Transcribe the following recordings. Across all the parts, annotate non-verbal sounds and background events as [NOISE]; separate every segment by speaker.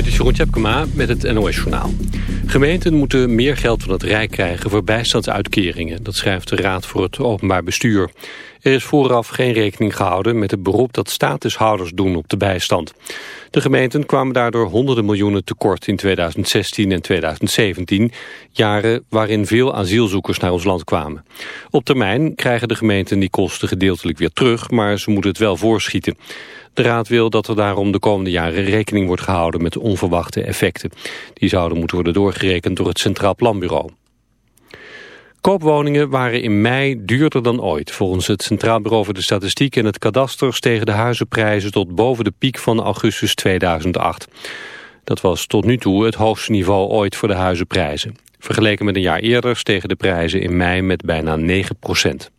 Speaker 1: Dit is Jeroen Tjepkema met het NOS Journaal. Gemeenten moeten meer geld van het Rijk krijgen voor bijstandsuitkeringen. Dat schrijft de Raad voor het Openbaar Bestuur. Er is vooraf geen rekening gehouden met het beroep dat statushouders doen op de bijstand. De gemeenten kwamen daardoor honderden miljoenen tekort in 2016 en 2017, jaren waarin veel asielzoekers naar ons land kwamen. Op termijn krijgen de gemeenten die kosten gedeeltelijk weer terug, maar ze moeten het wel voorschieten. De Raad wil dat er daarom de komende jaren rekening wordt gehouden met onverwachte effecten. Die zouden moeten worden doorgerekend door het Centraal Planbureau. Koopwoningen waren in mei duurder dan ooit. Volgens het Centraal Bureau voor de Statistiek en het Kadaster stegen de huizenprijzen tot boven de piek van augustus 2008. Dat was tot nu toe het hoogste niveau ooit voor de huizenprijzen. Vergeleken met een jaar eerder stegen de prijzen in mei met bijna 9 procent.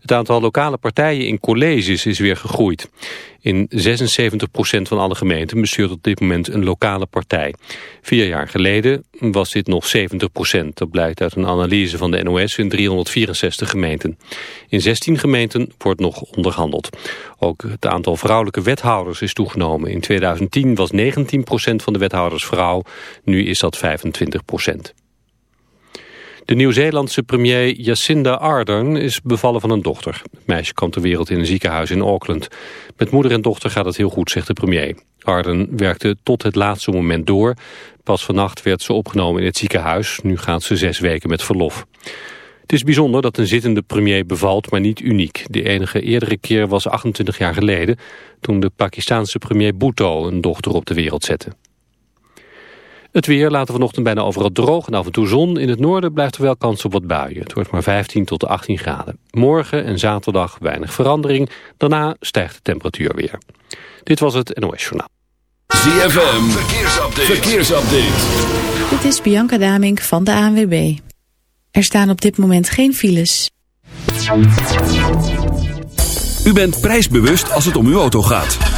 Speaker 1: Het aantal lokale partijen in colleges is weer gegroeid. In 76% van alle gemeenten bestuurt op dit moment een lokale partij. Vier jaar geleden was dit nog 70%. Dat blijkt uit een analyse van de NOS in 364 gemeenten. In 16 gemeenten wordt nog onderhandeld. Ook het aantal vrouwelijke wethouders is toegenomen. In 2010 was 19% van de wethouders vrouw. Nu is dat 25%. De Nieuw-Zeelandse premier Jacinda Ardern is bevallen van een dochter. Het meisje kwam ter wereld in een ziekenhuis in Auckland. Met moeder en dochter gaat het heel goed, zegt de premier. Ardern werkte tot het laatste moment door. Pas vannacht werd ze opgenomen in het ziekenhuis. Nu gaat ze zes weken met verlof. Het is bijzonder dat een zittende premier bevalt, maar niet uniek. De enige eerdere keer was 28 jaar geleden... toen de Pakistanse premier Bhutto een dochter op de wereld zette. Het weer laten vanochtend bijna overal droog en af en toe zon. In het noorden blijft er wel kans op wat buien. Het wordt maar 15 tot 18 graden. Morgen en zaterdag weinig verandering. Daarna stijgt de temperatuur weer. Dit was het NOS Journaal.
Speaker 2: ZFM, verkeersupdate. verkeersupdate.
Speaker 3: Dit is Bianca Damink van de ANWB. Er staan op dit moment geen files.
Speaker 2: U bent prijsbewust als het om uw auto gaat.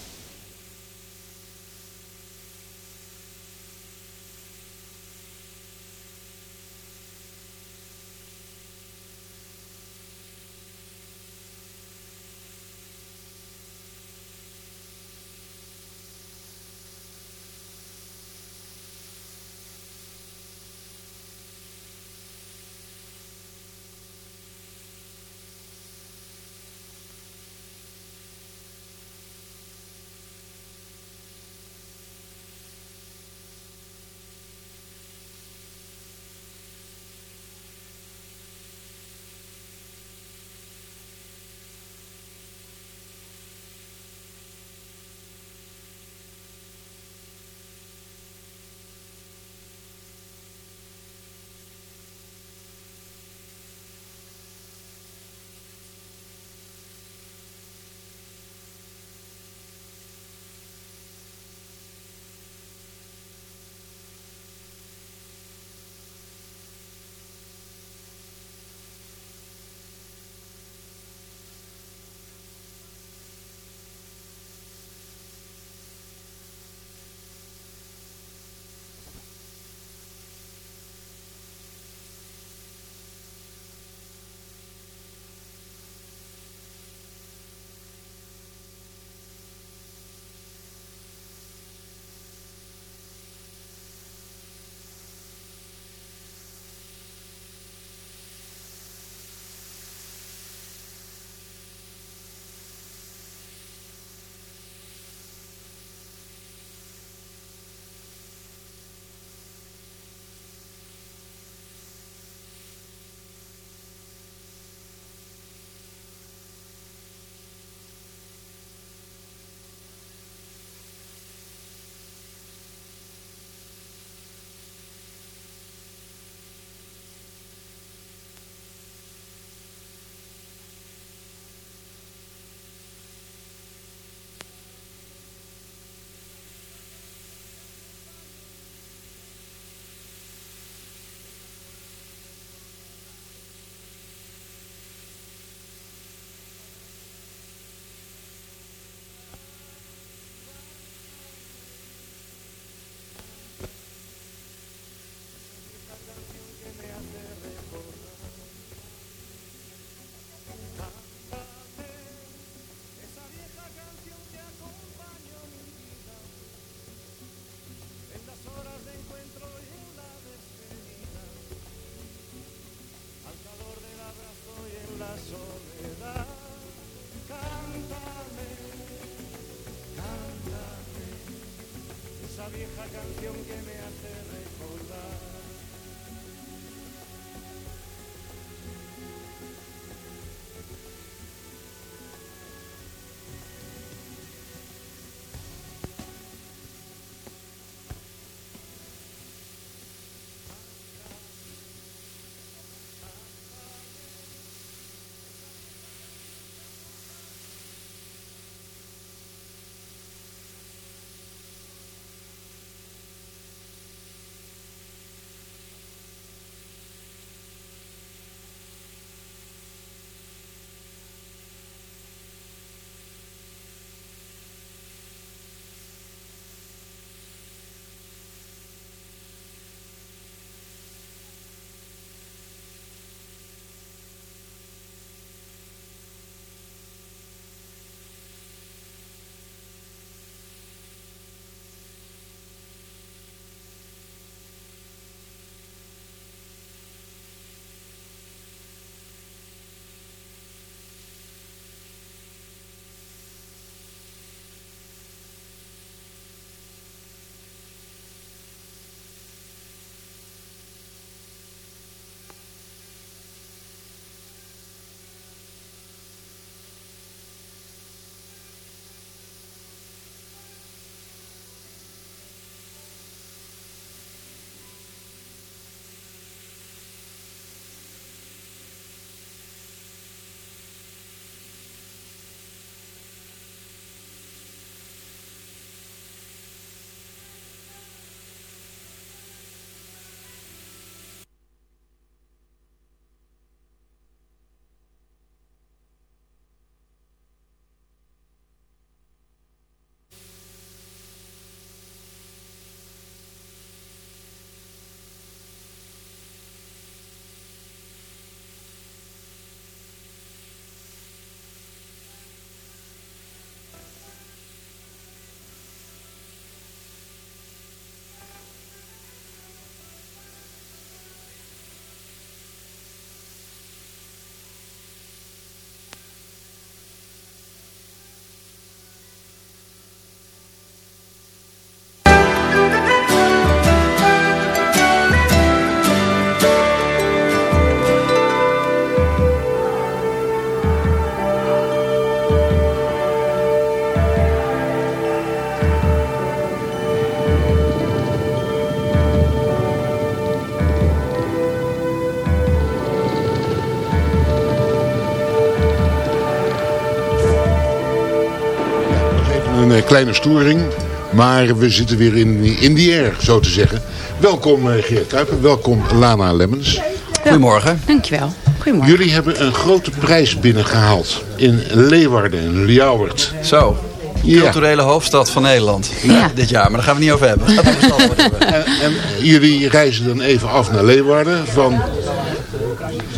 Speaker 4: Kleine storing. Maar we zitten weer in, in die air, zo te zeggen. Welkom uh, Geert Kuiper, welkom Lana Lemmens.
Speaker 5: Goedemorgen.
Speaker 6: Dankjewel. Goedemorgen.
Speaker 4: Jullie hebben een grote prijs binnengehaald in Leeuwarden, in Ljouwert.
Speaker 5: Zo,
Speaker 4: Ja.
Speaker 5: culturele hoofdstad van Nederland.
Speaker 6: Ja.
Speaker 5: Dit jaar, maar daar gaan we het niet over hebben. Gaat over Zandvoort hebben.
Speaker 4: En, en jullie reizen dan even af naar Leeuwarden. Van,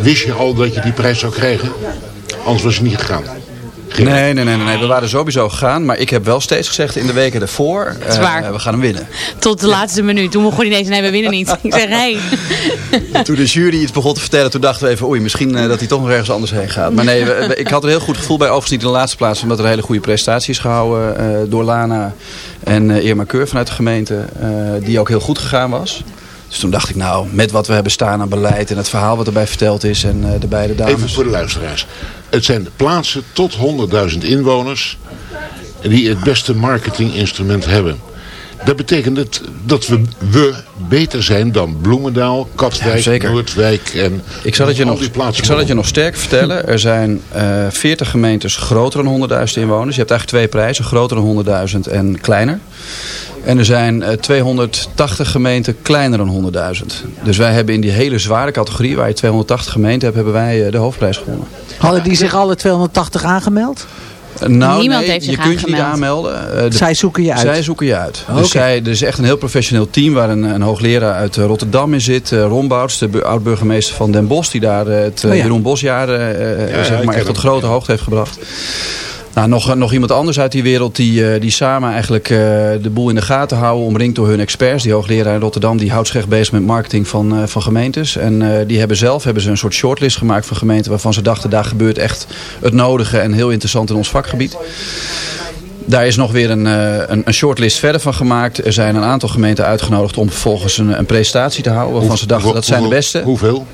Speaker 4: wist je al dat je die prijs zou krijgen? Anders was je niet gegaan.
Speaker 5: Nee, nee, nee, nee, nee, we waren sowieso gegaan. Maar ik heb wel steeds gezegd in de weken daarvoor,
Speaker 6: is
Speaker 5: eh, we gaan hem winnen.
Speaker 6: Tot de laatste minuut. Toen begon hij ineens, nee, we winnen niet. Ik zeg, hey.
Speaker 5: Toen de jury iets begon te vertellen, toen dachten we even, oei, misschien eh, dat hij toch nog ergens anders heen gaat. Maar nee, we- we- ik had een heel goed gevoel bij overigens niet in de laatste plaats, omdat er hele goede prestatie is gehouden eh, door Lana en eh, Irma Keur vanuit de gemeente, eh, die ook heel goed gegaan was. Dus toen dacht ik, nou, met wat we hebben staan aan beleid en het verhaal wat erbij verteld is en eh, de beide dames.
Speaker 4: Even voor de luisteraars. Het zijn plaatsen tot 100.000 inwoners die het beste marketinginstrument hebben. Dat betekent het dat we, we beter zijn dan Bloemendaal, Katwijk,
Speaker 5: Ja, zeker.
Speaker 4: Noordwijk en
Speaker 5: Ik zal het je
Speaker 4: al
Speaker 5: nog,
Speaker 4: die plaatsen
Speaker 5: ik zal het je nog sterk vertellen. Er zijn eh 40 gemeentes groter dan 100.000 inwoners. Je hebt eigenlijk twee prijzen, groter dan 100.000 en kleiner. En er zijn eh, 280 gemeenten kleiner dan 100.000. Dus wij hebben in die hele zware categorie, waar je 280 gemeenten hebt, hebben wij eh, de hoofdprijs gewonnen.
Speaker 7: Hadden die zich alle 280 aangemeld?
Speaker 5: Nou,
Speaker 6: Niemand
Speaker 5: nee,
Speaker 6: heeft
Speaker 5: je
Speaker 6: zich
Speaker 5: kunt je niet
Speaker 6: aangemeld.
Speaker 5: aanmelden. Eh, de-
Speaker 7: Zij zoeken je uit.
Speaker 5: Zij zoeken je uit.
Speaker 7: Oké.
Speaker 5: Dus zij, er is echt een heel professioneel team waar een, een hoogleraar uit eh, Rotterdam in zit. eh, Ron Bouts, de bu- oud-burgemeester van Den Bosch. Die daar het
Speaker 7: Oh ja.
Speaker 5: Jeroen Bosjaar eh,
Speaker 4: ja,
Speaker 5: zeg maar echt tot grote hoogte heeft gebracht. Nou, nog, nog iemand anders uit die wereld die, eh, die samen eigenlijk eh, de boel in de gaten houden. Omringd door hun experts. Die hoogleraar in Rotterdam die houdt zich echt bezig met marketing van, eh, van gemeentes. En eh, die hebben zelf hebben ze een soort shortlist gemaakt van gemeenten. Waarvan ze dachten daar gebeurt echt het nodige en heel interessant in ons vakgebied. Daar is nog weer een, een, een, shortlist verder van gemaakt. Er zijn een aantal gemeenten uitgenodigd om vervolgens een, een presentatie te houden. Waarvan ze dachten dat zijn de beste.
Speaker 4: Hoeveel?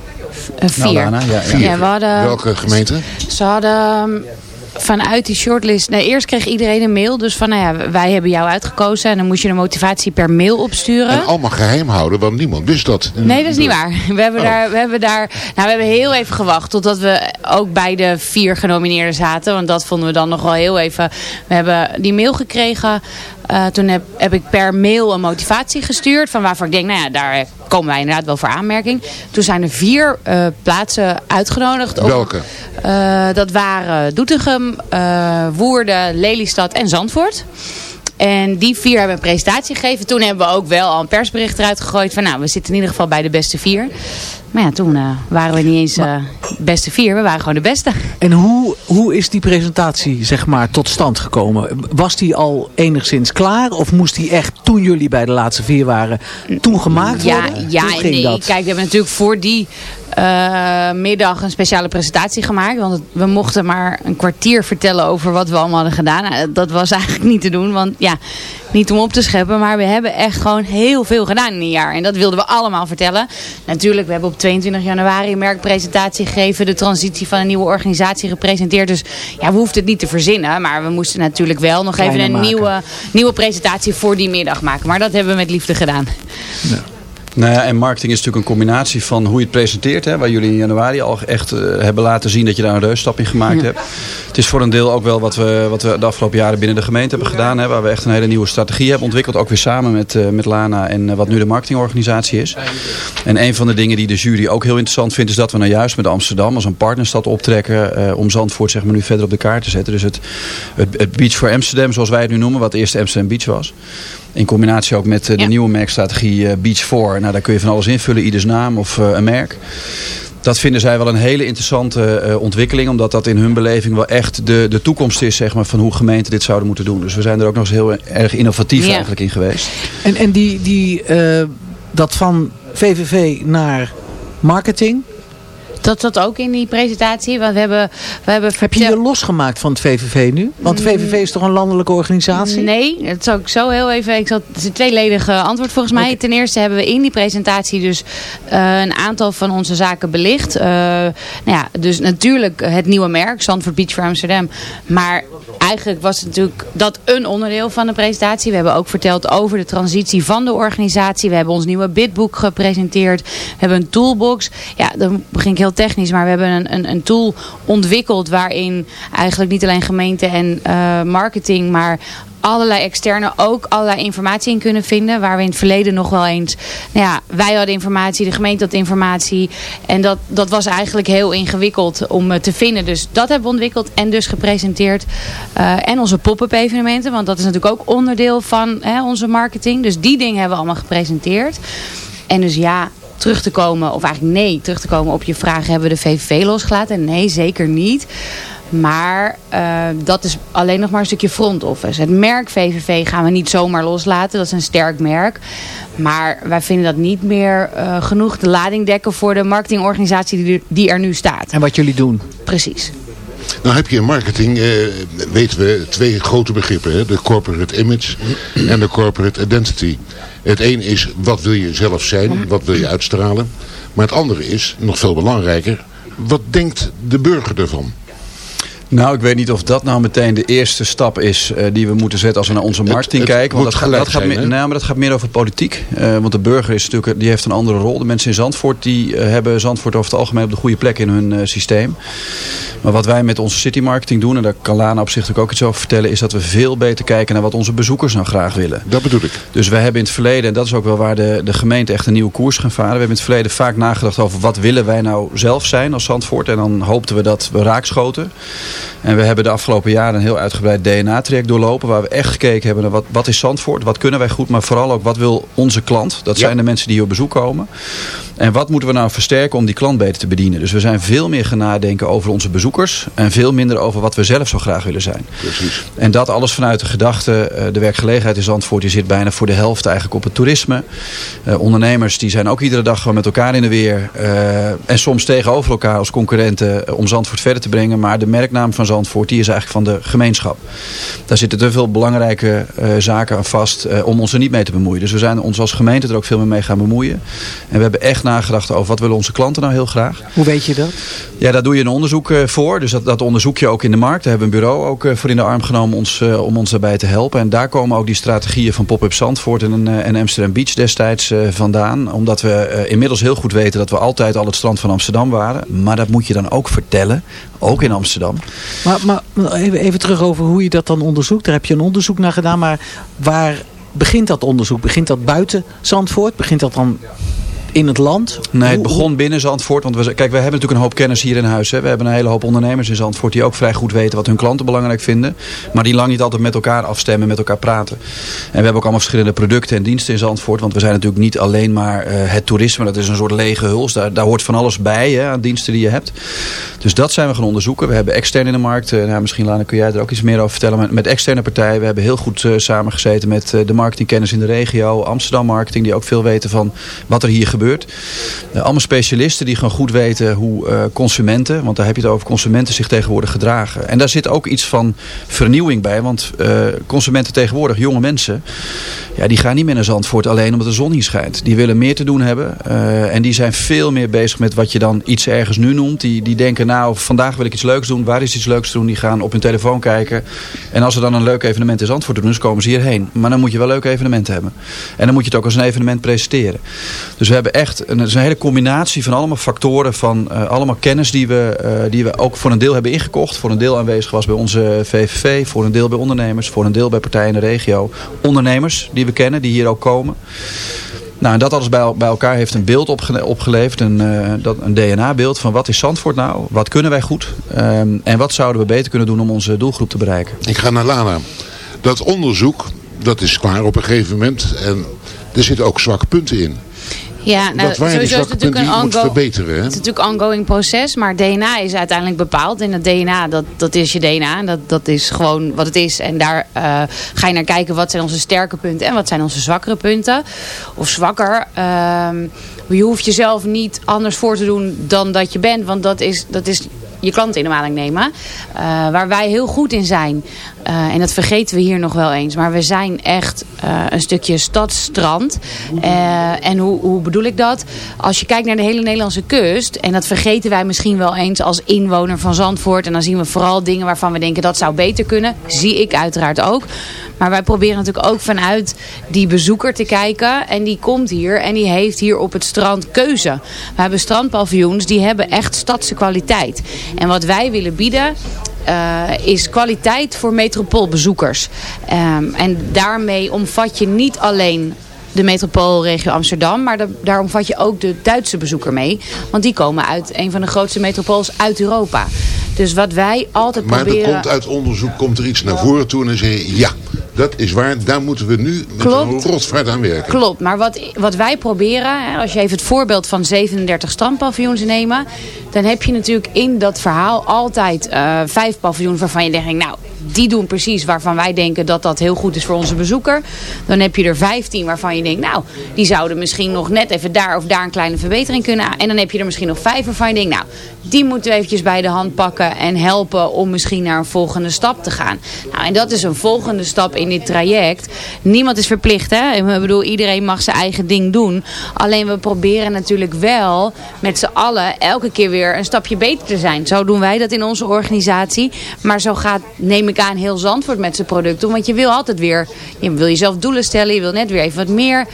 Speaker 6: Vier. Nou,
Speaker 5: ja, ja.
Speaker 6: ja, we hadden,
Speaker 4: Welke gemeenten?
Speaker 6: Ze hadden vanuit die shortlist... Nee, eerst kreeg iedereen een mail. Dus van, nou ja, wij hebben jou uitgekozen. En dan moest je een motivatie per mail opsturen.
Speaker 4: En allemaal geheim houden, want niemand wist dat.
Speaker 6: Nee, dat is niet waar. We hebben, oh. daar, we hebben daar... Nou, we hebben heel even gewacht totdat we ook bij de vier genomineerden zaten. Want dat vonden we dan nog wel heel even... We hebben die mail gekregen. Uh, toen heb, heb ik per mail een motivatie gestuurd. Van waarvan ik denk, nou ja, daar komen wij inderdaad wel voor aanmerking. Toen zijn er vier uh, plaatsen uitgenodigd.
Speaker 4: Welke?
Speaker 6: Uh, dat waren Doetinchem, Woerden, Lelystad en Zandvoort. En die vier hebben een presentatie gegeven. Toen hebben we ook wel al een persbericht eruit gegooid. Van nou, we zitten in ieder geval bij de beste vier. Maar ja, toen uh, waren we niet eens uh, beste vier. We waren gewoon de beste.
Speaker 7: En hoe, hoe is die presentatie zeg maar tot stand gekomen? Was die al enigszins klaar? Of moest die echt toen jullie bij de laatste vier waren toen gemaakt worden?
Speaker 6: Ja, ja nee. Dat? Kijk, we hebben natuurlijk voor die uh, middag een speciale presentatie gemaakt. Want we mochten maar een kwartier vertellen over wat we allemaal hadden gedaan. Nou, dat was [LAUGHS] eigenlijk niet te doen. Want ja, niet om op te scheppen. Maar we hebben echt gewoon heel veel gedaan in een jaar. En dat wilden we allemaal vertellen. Natuurlijk, we hebben op 22 januari een merkpresentatie gegeven. De transitie van een nieuwe organisatie gepresenteerd. Dus ja, we hoefden het niet te verzinnen. Maar we moesten natuurlijk wel nog even een nieuwe, nieuwe presentatie voor die middag maken. Maar dat hebben we met liefde gedaan.
Speaker 5: Ja. Nou ja, en marketing is natuurlijk een combinatie van hoe je het presenteert. Hè, waar jullie in januari al echt uh, hebben laten zien dat je daar een reusstap in gemaakt hebt. Het is voor een deel ook wel wat we, wat we de afgelopen jaren binnen de gemeente hebben gedaan. Hè, waar we echt een hele nieuwe strategie hebben ontwikkeld. Ook weer samen met, uh, met Lana en uh, wat nu de marketingorganisatie is. En een van de dingen die de jury ook heel interessant vindt... is dat we nou juist met Amsterdam als een partnerstad optrekken... om Zandvoort zeg maar, nu verder op de kaart te zetten. Dus het, het, het Beach for Amsterdam, zoals wij het nu noemen... wat eerst Amsterdam Beach was... In combinatie ook met de nieuwe merkstrategie Beach 4. Nou, daar kun je van alles invullen, ieders naam of een merk dat vinden zij wel een hele interessante uh, ontwikkeling. Omdat dat in hun beleving wel echt de, de toekomst is zeg maar, van hoe gemeenten dit zouden moeten doen. Dus we zijn er ook nog eens heel erg innovatief eigenlijk in geweest.
Speaker 7: En, en die, die, uh, dat van VVV naar marketing,
Speaker 6: dat zat ook in die presentatie. Want we hebben, we hebben
Speaker 7: Heb je je losgemaakt van het VVV nu? Want de VVV is toch een landelijke organisatie?
Speaker 6: Nee, dat zou ik zo heel even... Ik zal, het is een tweeledige antwoord volgens mij. Ten eerste hebben we in die presentatie dus uh, een aantal van onze zaken belicht. Uh, nou ja, dus natuurlijk het nieuwe merk, Zandvoort Beach for Amsterdam. Maar eigenlijk was het natuurlijk dat een onderdeel van de presentatie. We hebben ook verteld over de transitie van de organisatie. We hebben ons nieuwe bidboek gepresenteerd. We hebben een toolbox. Ja, dan begin ik heel technisch, maar we hebben een, een, een tool ontwikkeld waarin eigenlijk niet alleen gemeente en uh, marketing, maar allerlei externe ook allerlei informatie in kunnen vinden. Waar we in het verleden nog wel eens... Nou ja, wij hadden informatie, de gemeente had informatie. En dat, dat was eigenlijk heel ingewikkeld om uh, te vinden. Dus dat hebben we ontwikkeld en dus gepresenteerd. Uh, en onze pop-up evenementen. Want dat is natuurlijk ook onderdeel van hè, onze marketing. Dus die dingen hebben we allemaal gepresenteerd. En dus ja, terug te komen, of eigenlijk nee, terug te komen op je vraag, hebben we de VVV losgelaten? Nee, zeker niet. Maar uh, dat is alleen nog maar een stukje front office. Het merk VVV gaan we niet zomaar loslaten. Dat is een sterk merk. Maar wij vinden dat niet meer uh, genoeg de lading dekken voor de marketingorganisatie die, die er nu staat.
Speaker 7: En wat jullie doen.
Speaker 6: Precies.
Speaker 4: Nou heb je in marketing, eh, weten we, twee grote begrippen. Hè? De corporate image en de corporate identity. Het een is, wat wil je zelf zijn? Wat wil je uitstralen? Maar het andere is, nog veel belangrijker, wat denkt de burger ervan?
Speaker 5: Nou, ik weet niet of dat nou meteen de eerste stap is uh, die we moeten zetten als we naar onze marketing kijken. Want dat, gaat, dat gaat, meer, nou, maar dat gaat meer over politiek. Uh, want de burger is natuurlijk, die heeft een andere rol. De mensen in Zandvoort die uh, hebben Zandvoort over het algemeen op de goede plek in hun systeem. Maar wat wij met onze city marketing doen, en daar kan Lana op zich ook iets over vertellen, is dat we veel beter kijken naar wat onze bezoekers nou graag willen.
Speaker 4: Dat bedoel ik.
Speaker 5: Dus wij hebben in het verleden, en dat is ook wel waar de, de gemeente echt een nieuwe koers gaan varen. We hebben in het verleden vaak nagedacht over wat willen wij nou zelf zijn als Zandvoort. En dan hoopten we dat we raakschoten. En we hebben de afgelopen jaren een heel uitgebreid DNA-traject doorlopen. Waar we echt gekeken hebben naar wat, wat is Zandvoort, wat kunnen wij goed. Maar vooral ook wat wil onze klant. Dat zijn de mensen die hier op bezoek komen. En wat moeten we nou versterken om die klant beter te bedienen? Dus we zijn veel meer gaan nadenken over onze bezoekers. En veel minder over wat we zelf zo graag willen zijn.
Speaker 4: Precies.
Speaker 5: En dat alles vanuit de gedachte, eh, de werkgelegenheid in Zandvoort die zit bijna voor de helft eigenlijk op het toerisme. Uh, ondernemers die zijn ook iedere dag gewoon met elkaar in de weer. Uh, en soms tegenover elkaar als concurrenten om Zandvoort verder te brengen. Maar de merknaam van Zandvoort die is eigenlijk van de gemeenschap. Daar zitten te veel belangrijke zaken aan vast om ons er niet mee te bemoeien. Dus we zijn ons als gemeente er ook veel meer mee gaan bemoeien. En we hebben echt nagedacht over wat willen onze klanten nou heel graag.
Speaker 7: Hoe weet je dat?
Speaker 5: Ja, daar doe je een onderzoek voor. Dus dat, dat onderzoek je ook in de markt. Daar hebben we een bureau ook voor in de arm genomen ons, om ons daarbij te helpen. En daar komen ook die strategieën van Pop-Up Zandvoort en, en Amsterdam Beach destijds vandaan. Omdat we inmiddels heel goed weten dat we altijd al het strand van Amsterdam waren. Maar dat moet je dan ook vertellen. Ook in Amsterdam.
Speaker 7: Maar, maar even, even terug over hoe je dat dan onderzoekt. Daar heb je een onderzoek naar gedaan. Maar waar begint dat onderzoek? Begint dat buiten Zandvoort? Begint dat dan in het land?
Speaker 5: Nee, het begon binnen Zandvoort. Want we, kijk, we hebben natuurlijk een hoop kennis hier in huis. Hè. We hebben een hele hoop ondernemers in Zandvoort die ook vrij goed weten wat hun klanten belangrijk vinden. Maar die lang niet altijd met elkaar afstemmen, met elkaar praten. En we hebben ook allemaal verschillende producten en diensten in Zandvoort. Want we zijn natuurlijk niet alleen maar uh, het toerisme. Dat is een soort lege huls. Daar, daar hoort van alles bij hè, aan diensten die je hebt. Dus dat zijn we gaan onderzoeken. We hebben extern in de markt. Uh, nou, misschien Lana kun jij er ook iets meer over vertellen. Met, met externe partijen. We hebben heel goed uh, samengezeten met de marketingkennis in de regio. Amsterdam Marketing die ook veel weten van wat er hier gebeurt. Uh, allemaal specialisten die gewoon goed weten hoe uh, consumenten, want daar heb je het over, consumenten zich tegenwoordig gedragen. En daar zit ook iets van vernieuwing bij, want uh, consumenten tegenwoordig, jonge mensen, ja, die gaan niet meer naar Zandvoort alleen omdat de zon hier schijnt. Die willen meer te doen hebben en die zijn veel meer bezig met wat je dan iets ergens nu noemt. Die, die denken nou, vandaag wil ik iets leuks doen, waar is iets leuks te doen? Die gaan op hun telefoon kijken. En als er dan een leuk evenement in Zandvoort doen, dus komen ze hierheen. Maar dan moet je wel leuke evenementen hebben. En dan moet je het ook als een evenement presenteren. Dus we hebben echt een, is een hele combinatie van allemaal factoren, van uh, allemaal kennis die we, uh, die we ook voor een deel hebben ingekocht. Voor een deel aanwezig was bij onze VVV, voor een deel bij ondernemers, voor een deel bij partijen in de regio. Ondernemers die we kennen, die hier ook komen. Nou, en dat alles bij, bij elkaar heeft een beeld opge opgeleverd, een, uh, een DNA-beeld van wat is Zandvoort nou, wat kunnen wij goed um, en wat zouden we beter kunnen doen om onze doelgroep te bereiken.
Speaker 4: Ik ga naar Lana. Dat onderzoek, dat is klaar op een gegeven moment en er zitten ook zwakke punten in.
Speaker 6: Ja, nou, sowieso is het natuurlijk een ongo
Speaker 4: verbeteren, hè?
Speaker 6: Het is natuurlijk een ongoing proces, maar DNA is uiteindelijk bepaald. En het DNA, dat, dat is je DNA. Dat, dat is gewoon wat het is. En daar uh, ga je naar kijken, wat zijn onze sterke punten en wat zijn onze zwakkere punten. Of zwakker. Um, je hoeft jezelf niet anders voor te doen dan dat je bent. Want dat is, dat is je klant in de maling nemen. Uh, waar wij heel goed in zijn. Uh, en dat vergeten we hier nog wel eens. Maar we zijn echt uh, een stukje stadstrand. en hoe, hoe bedoel ik dat? Als je kijkt naar de hele Nederlandse kust. En dat vergeten wij misschien wel eens als inwoner van Zandvoort. En dan zien we vooral dingen waarvan we denken dat zou beter kunnen. Zie ik uiteraard ook. Maar wij proberen natuurlijk ook vanuit die bezoeker te kijken. En die komt hier en die heeft hier op het strand keuze. We hebben strandpaviljoens die hebben echt stadse kwaliteit. En wat wij willen bieden uh, is kwaliteit voor metropoolbezoekers. Um, en daarmee omvat je niet alleen de metropoolregio Amsterdam. Maar de, daar omvat je ook de Duitse bezoeker mee. Want die komen uit een van de grootste metropools uit Europa. Dus wat wij altijd
Speaker 4: maar
Speaker 6: proberen...
Speaker 4: Maar er komt uit onderzoek komt er iets naar voren toe en dan zeg je... ja, dat is waar, daar moeten we nu met Klopt. rotvaart aan werken.
Speaker 6: Klopt, maar wat, wat wij proberen... als je even het voorbeeld van 37 strandpaviljoens nemen... dan heb je natuurlijk in dat verhaal altijd uh, vijf paviljoens waarvan je denkt... nou, die doen precies waarvan wij denken dat dat heel goed is voor onze bezoeker. Dan heb je er 15 waarvan je denkt, nou, die zouden misschien nog net even daar of daar een kleine verbetering kunnen. En dan heb je er misschien nog vijf waarvan je denkt, nou, die moeten we eventjes bij de hand pakken en helpen om misschien naar een volgende stap te gaan. Nou, en dat is een volgende stap in dit traject. Niemand is verplicht, hè. Ik bedoel, iedereen mag zijn eigen ding doen. Alleen we proberen natuurlijk wel met z'n allen elke keer weer een stapje beter te zijn. Zo doen wij dat in onze organisatie. Maar zo gaat, neem ik aan, heel Zandvoort met zijn producten. Want je wil altijd weer, je wil jezelf doelen stellen. Je wil net weer even wat meer...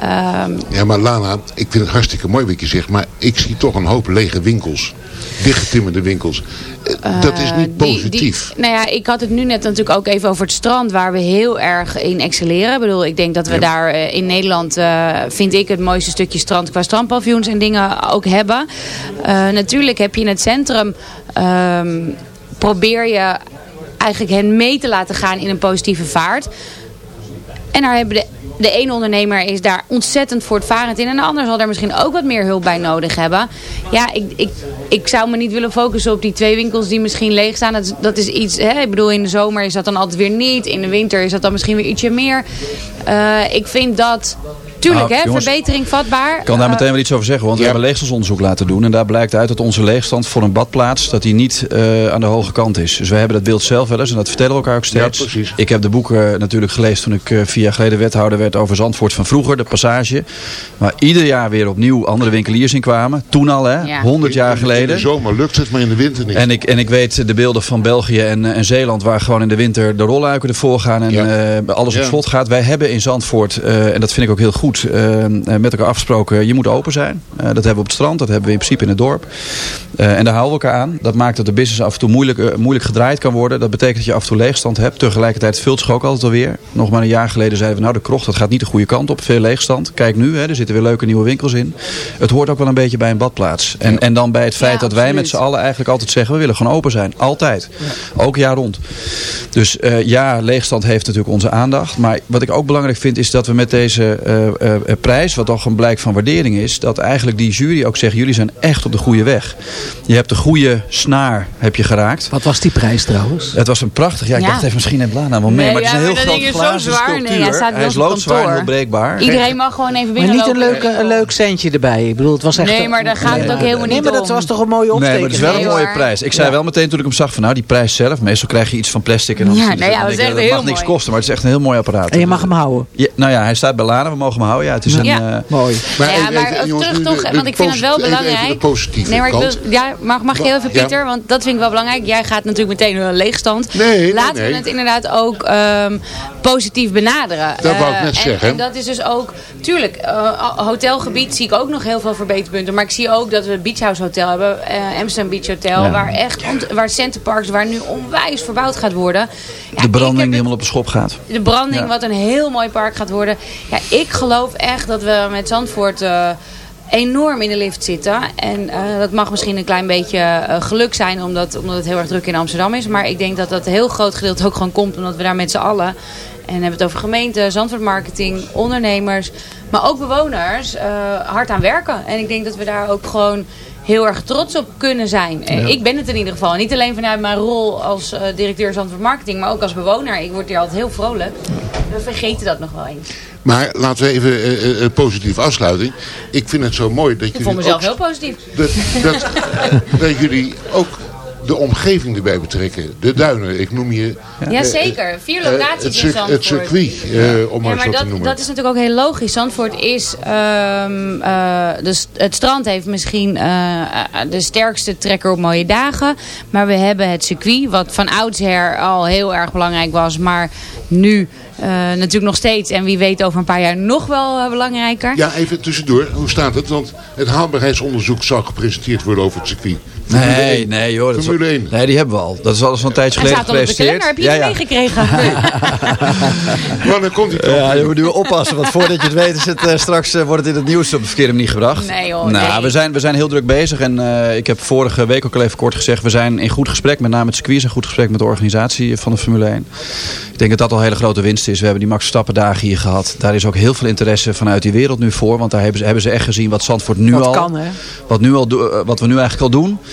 Speaker 6: Um...
Speaker 4: Ja, maar Lana, ik vind het hartstikke mooi wat je zegt. Maar ik zie toch een hoop lege winkels. Dichtgetimmerde winkels. Uh, dat is niet positief.
Speaker 6: Die, die, nou ja, ik had het nu net natuurlijk ook even over het strand. Waar we heel erg in excelleren. Ik bedoel, ik denk dat we ja. daar uh, in Nederland, uh, vind ik, het mooiste stukje strand qua strandpaviljoens en dingen ook hebben. natuurlijk heb je in het centrum, um, probeer je eigenlijk hen mee te laten gaan in een positieve vaart. En daar hebben de de ene ondernemer is daar ontzettend voortvarend in. En de ander zal daar misschien ook wat meer hulp bij nodig hebben. Ja, ik, ik, ik zou me niet willen focussen op die twee winkels die misschien leeg staan. Dat, dat is iets, hè, ik bedoel in de zomer is dat dan altijd weer niet. In de winter is dat dan misschien weer ietsje meer. Uh, ik vind dat Tuurlijk, nou, hè, verbetering vatbaar.
Speaker 5: Ik kan daar meteen wel iets over zeggen, want we hebben leegstandsonderzoek laten doen. En daar blijkt uit dat onze leegstand voor een badplaats, dat die niet uh, aan de hoge kant is. Dus we hebben dat beeld zelf wel eens en dat vertellen we elkaar ook steeds.
Speaker 4: Ja, precies.
Speaker 5: Ik heb de boeken natuurlijk gelezen toen ik vier jaar geleden wethouder werd over Zandvoort van vroeger, de passage. Waar ieder jaar weer opnieuw andere winkeliers in kwamen. Toen al, hè, ja. 100 jaar geleden. In
Speaker 4: de zomer lukt het, maar in de winter niet.
Speaker 5: En ik, en ik weet de beelden van België en, en Zeeland, waar gewoon in de winter de rolluiken ervoor gaan en ja. uh, alles op slot gaat. Wij hebben in Zandvoort, en dat vind ik ook heel goed eh, met elkaar afgesproken, je moet open zijn. Eh, dat hebben we op het strand, dat hebben we in principe in het dorp. Eh, en daar houden we elkaar aan. Dat maakt dat de business af en toe moeilijk, moeilijk gedraaid kan worden. Dat betekent dat je af en toe leegstand hebt. Tegelijkertijd vult zich ook altijd alweer. Nog maar een jaar geleden zeiden we, nou de krocht, dat gaat niet de goede kant op. Veel leegstand. Kijk nu, hè, er zitten weer leuke nieuwe winkels in. Het hoort ook wel een beetje bij een badplaats. En, en dan bij het feit dat wij met z'n allen eigenlijk altijd zeggen, we willen gewoon open zijn. Altijd. Ook jaar rond. Dus ja, leegstand heeft natuurlijk onze aandacht. Maar wat ik ook belangrijk vind is dat we met deze prijs wat toch een blijk van waardering is, dat eigenlijk die jury ook zegt, jullie zijn echt op de goede weg. Je hebt de goede snaar heb je geraakt.
Speaker 7: Wat was die prijs trouwens?
Speaker 5: Het was een prachtig, ja ik dacht even misschien heeft Lana wel mee, nee, maar het is een heel groot glazen sculptuur. Nee, hij, staat hij is loodzwaar en heel breekbaar.
Speaker 6: Iedereen mag gewoon even binnen
Speaker 7: Maar niet een leuk, een leuk centje erbij. Ik bedoel, het was echt...
Speaker 6: Nee, maar daar gaat het ook helemaal niet
Speaker 7: Nee, maar dat was toch een mooie opsteker.
Speaker 5: Nee, maar het is wel een mooie prijs. Ik zei wel meteen toen ik hem zag van nou die prijs zelf, meestal krijg je iets van plastic en dan
Speaker 6: ja, nee, ja, dat,
Speaker 5: dat mag niks kosten, maar het is echt een heel mooi apparaat.
Speaker 7: En je mag hem houden?
Speaker 5: nou ja, hij staat bij Lana, we mogen hem houden. Ja, het is een...
Speaker 7: Eh, mooi.
Speaker 6: Maar, ja, maar even, jongens, terug toch, want ik vind het wel belangrijk.
Speaker 4: nee, maar ik wil,
Speaker 6: ja, mag, mag je heel even, Pieter? Want dat vind ik wel belangrijk. Jij gaat natuurlijk meteen een leegstand.
Speaker 4: Nee,
Speaker 6: Laten
Speaker 4: nee,
Speaker 6: we het inderdaad ook um, positief benaderen.
Speaker 4: Dat wou ik net
Speaker 6: uh,
Speaker 4: zeggen.
Speaker 6: En dat is dus ook, tuurlijk, uh, hotelgebied zie ik ook nog heel veel verbeterpunten. Maar ik zie ook dat we het Beach House Hotel hebben, uh, Amsterdam Beach Hotel, ja. waar echt, waar Centerparks, waar nu onwijs verbouwd gaat worden.
Speaker 5: Ja, de branding die helemaal op de schop gaat.
Speaker 6: De branding, ja. wat een heel mooi park gaat worden. Ja, ik geloof echt dat we met Zandvoort uh, enorm in de lift zitten. En uh, dat mag misschien een klein beetje uh, geluk zijn omdat, omdat het heel erg druk in Amsterdam is. Maar ik denk dat dat een heel groot gedeelte ook gewoon komt omdat we daar met z'n allen... En hebben het over gemeente, Zandvoort Marketing, ondernemers, maar ook bewoners uh, hard aan werken. En ik denk dat we daar ook gewoon heel erg trots op kunnen zijn. Ja. Ik ben het in ieder geval. Niet alleen vanuit mijn rol als directeur Zandvoort Marketing, maar ook als bewoner. Ik word hier altijd heel vrolijk. We vergeten dat nog wel eens.
Speaker 4: Maar laten we even uh, een positieve afsluiting. Ik vind het zo mooi dat
Speaker 6: ik
Speaker 4: jullie
Speaker 6: Ik vond mezelf
Speaker 4: ook,
Speaker 6: heel positief.
Speaker 4: Dat, dat, [LAUGHS] dat jullie ook de omgeving erbij betrekken. De duinen, ik noem je...
Speaker 6: Ja, zeker. Vier locaties
Speaker 4: het,
Speaker 6: in Zandvoort.
Speaker 4: Het circuit, uh, om
Speaker 6: ja,
Speaker 4: maar
Speaker 6: maar
Speaker 4: zo
Speaker 6: dat,
Speaker 4: te noemen.
Speaker 6: dat is natuurlijk ook heel logisch. Zandvoort is... Um, uh, dus het strand heeft misschien uh, de sterkste trekker op mooie dagen. Maar we hebben het circuit, wat van oudsher al heel erg belangrijk was. Maar nu... Uh, natuurlijk nog steeds. En wie weet over een paar jaar nog wel uh, belangrijker.
Speaker 4: Ja, even tussendoor. Hoe staat het? Want het haalbaarheidsonderzoek zal gepresenteerd worden over het circuit.
Speaker 5: Nee, nee joh. Dat
Speaker 4: Formule 1.
Speaker 5: Nee, die hebben we al. Dat is al zo'n tijdje geleden gepresenteerd.
Speaker 6: Heb je ja, ja. meegekregen? [LAUGHS] [LAUGHS]
Speaker 4: Wanneer komt die toch?
Speaker 5: Ja, je moet nu oppassen. Want voordat je het weet is het uh, straks uh, wordt het in het nieuws op de verkeerde manier gebracht.
Speaker 6: Nee joh,
Speaker 5: Nou,
Speaker 6: nee.
Speaker 5: we zijn, we zijn heel druk bezig. En uh, ik heb vorige week ook al even kort gezegd. We zijn in goed gesprek, met name het circuit. in goed gesprek met de organisatie van de Formule 1. Ik denk dat dat al een hele grote winst is. We hebben die Max Verstappen dagen hier gehad. Daar is ook heel veel interesse vanuit die wereld nu voor. Want daar hebben ze, hebben ze echt gezien wat Zandvoort nu
Speaker 7: wat
Speaker 5: al...
Speaker 7: Kan, hè?
Speaker 5: Wat, nu al wat we nu eigenlijk al doen.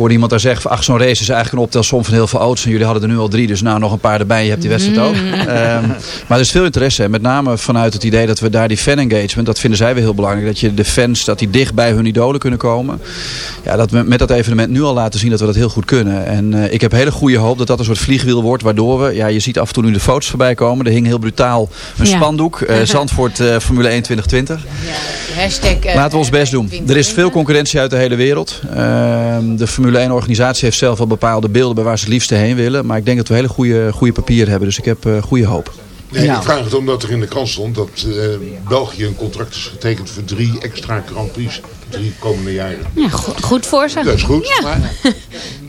Speaker 5: hoorde iemand daar zeggen, ach zo'n race is eigenlijk een optelsom van heel veel auto's. En jullie hadden er nu al drie, dus nou nog een paar erbij. Je hebt die wedstrijd ook.
Speaker 6: Mm.
Speaker 5: Um, [LAUGHS] maar er is veel interesse. En met name vanuit het idee dat we daar die fan engagement, dat vinden zij weer heel belangrijk. Dat je de fans, dat die dicht bij hun idolen kunnen komen. Ja, dat we met dat evenement nu al laten zien dat we dat heel goed kunnen. En uh, ik heb hele goede hoop dat dat een soort vliegwiel wordt. Waardoor we, ja je ziet af en toe nu de foto's voorbij komen. Er hing heel brutaal een
Speaker 6: Ja.
Speaker 5: spandoek. Uh, [LAUGHS] Zandvoort uh, Formule 1 2020.
Speaker 6: Ja, hashtag, eh,
Speaker 5: Laten we ons best doen. Er is veel concurrentie uit de hele wereld. Ehm, de Formule 1 organisatie heeft zelf al bepaalde beelden bij waar ze het liefste heen willen. Maar ik denk dat we hele goede, goede papieren hebben. Dus ik heb eh, goede hoop.
Speaker 4: Nee,
Speaker 7: Ja.
Speaker 4: Ik vraag het omdat er in de krant stond dat eh, België een contract is getekend voor drie extra Grand Prix. Drie komende jaren.
Speaker 6: Ja, go- goed voor ze.
Speaker 4: Dat is goed,
Speaker 6: Ja.
Speaker 4: maar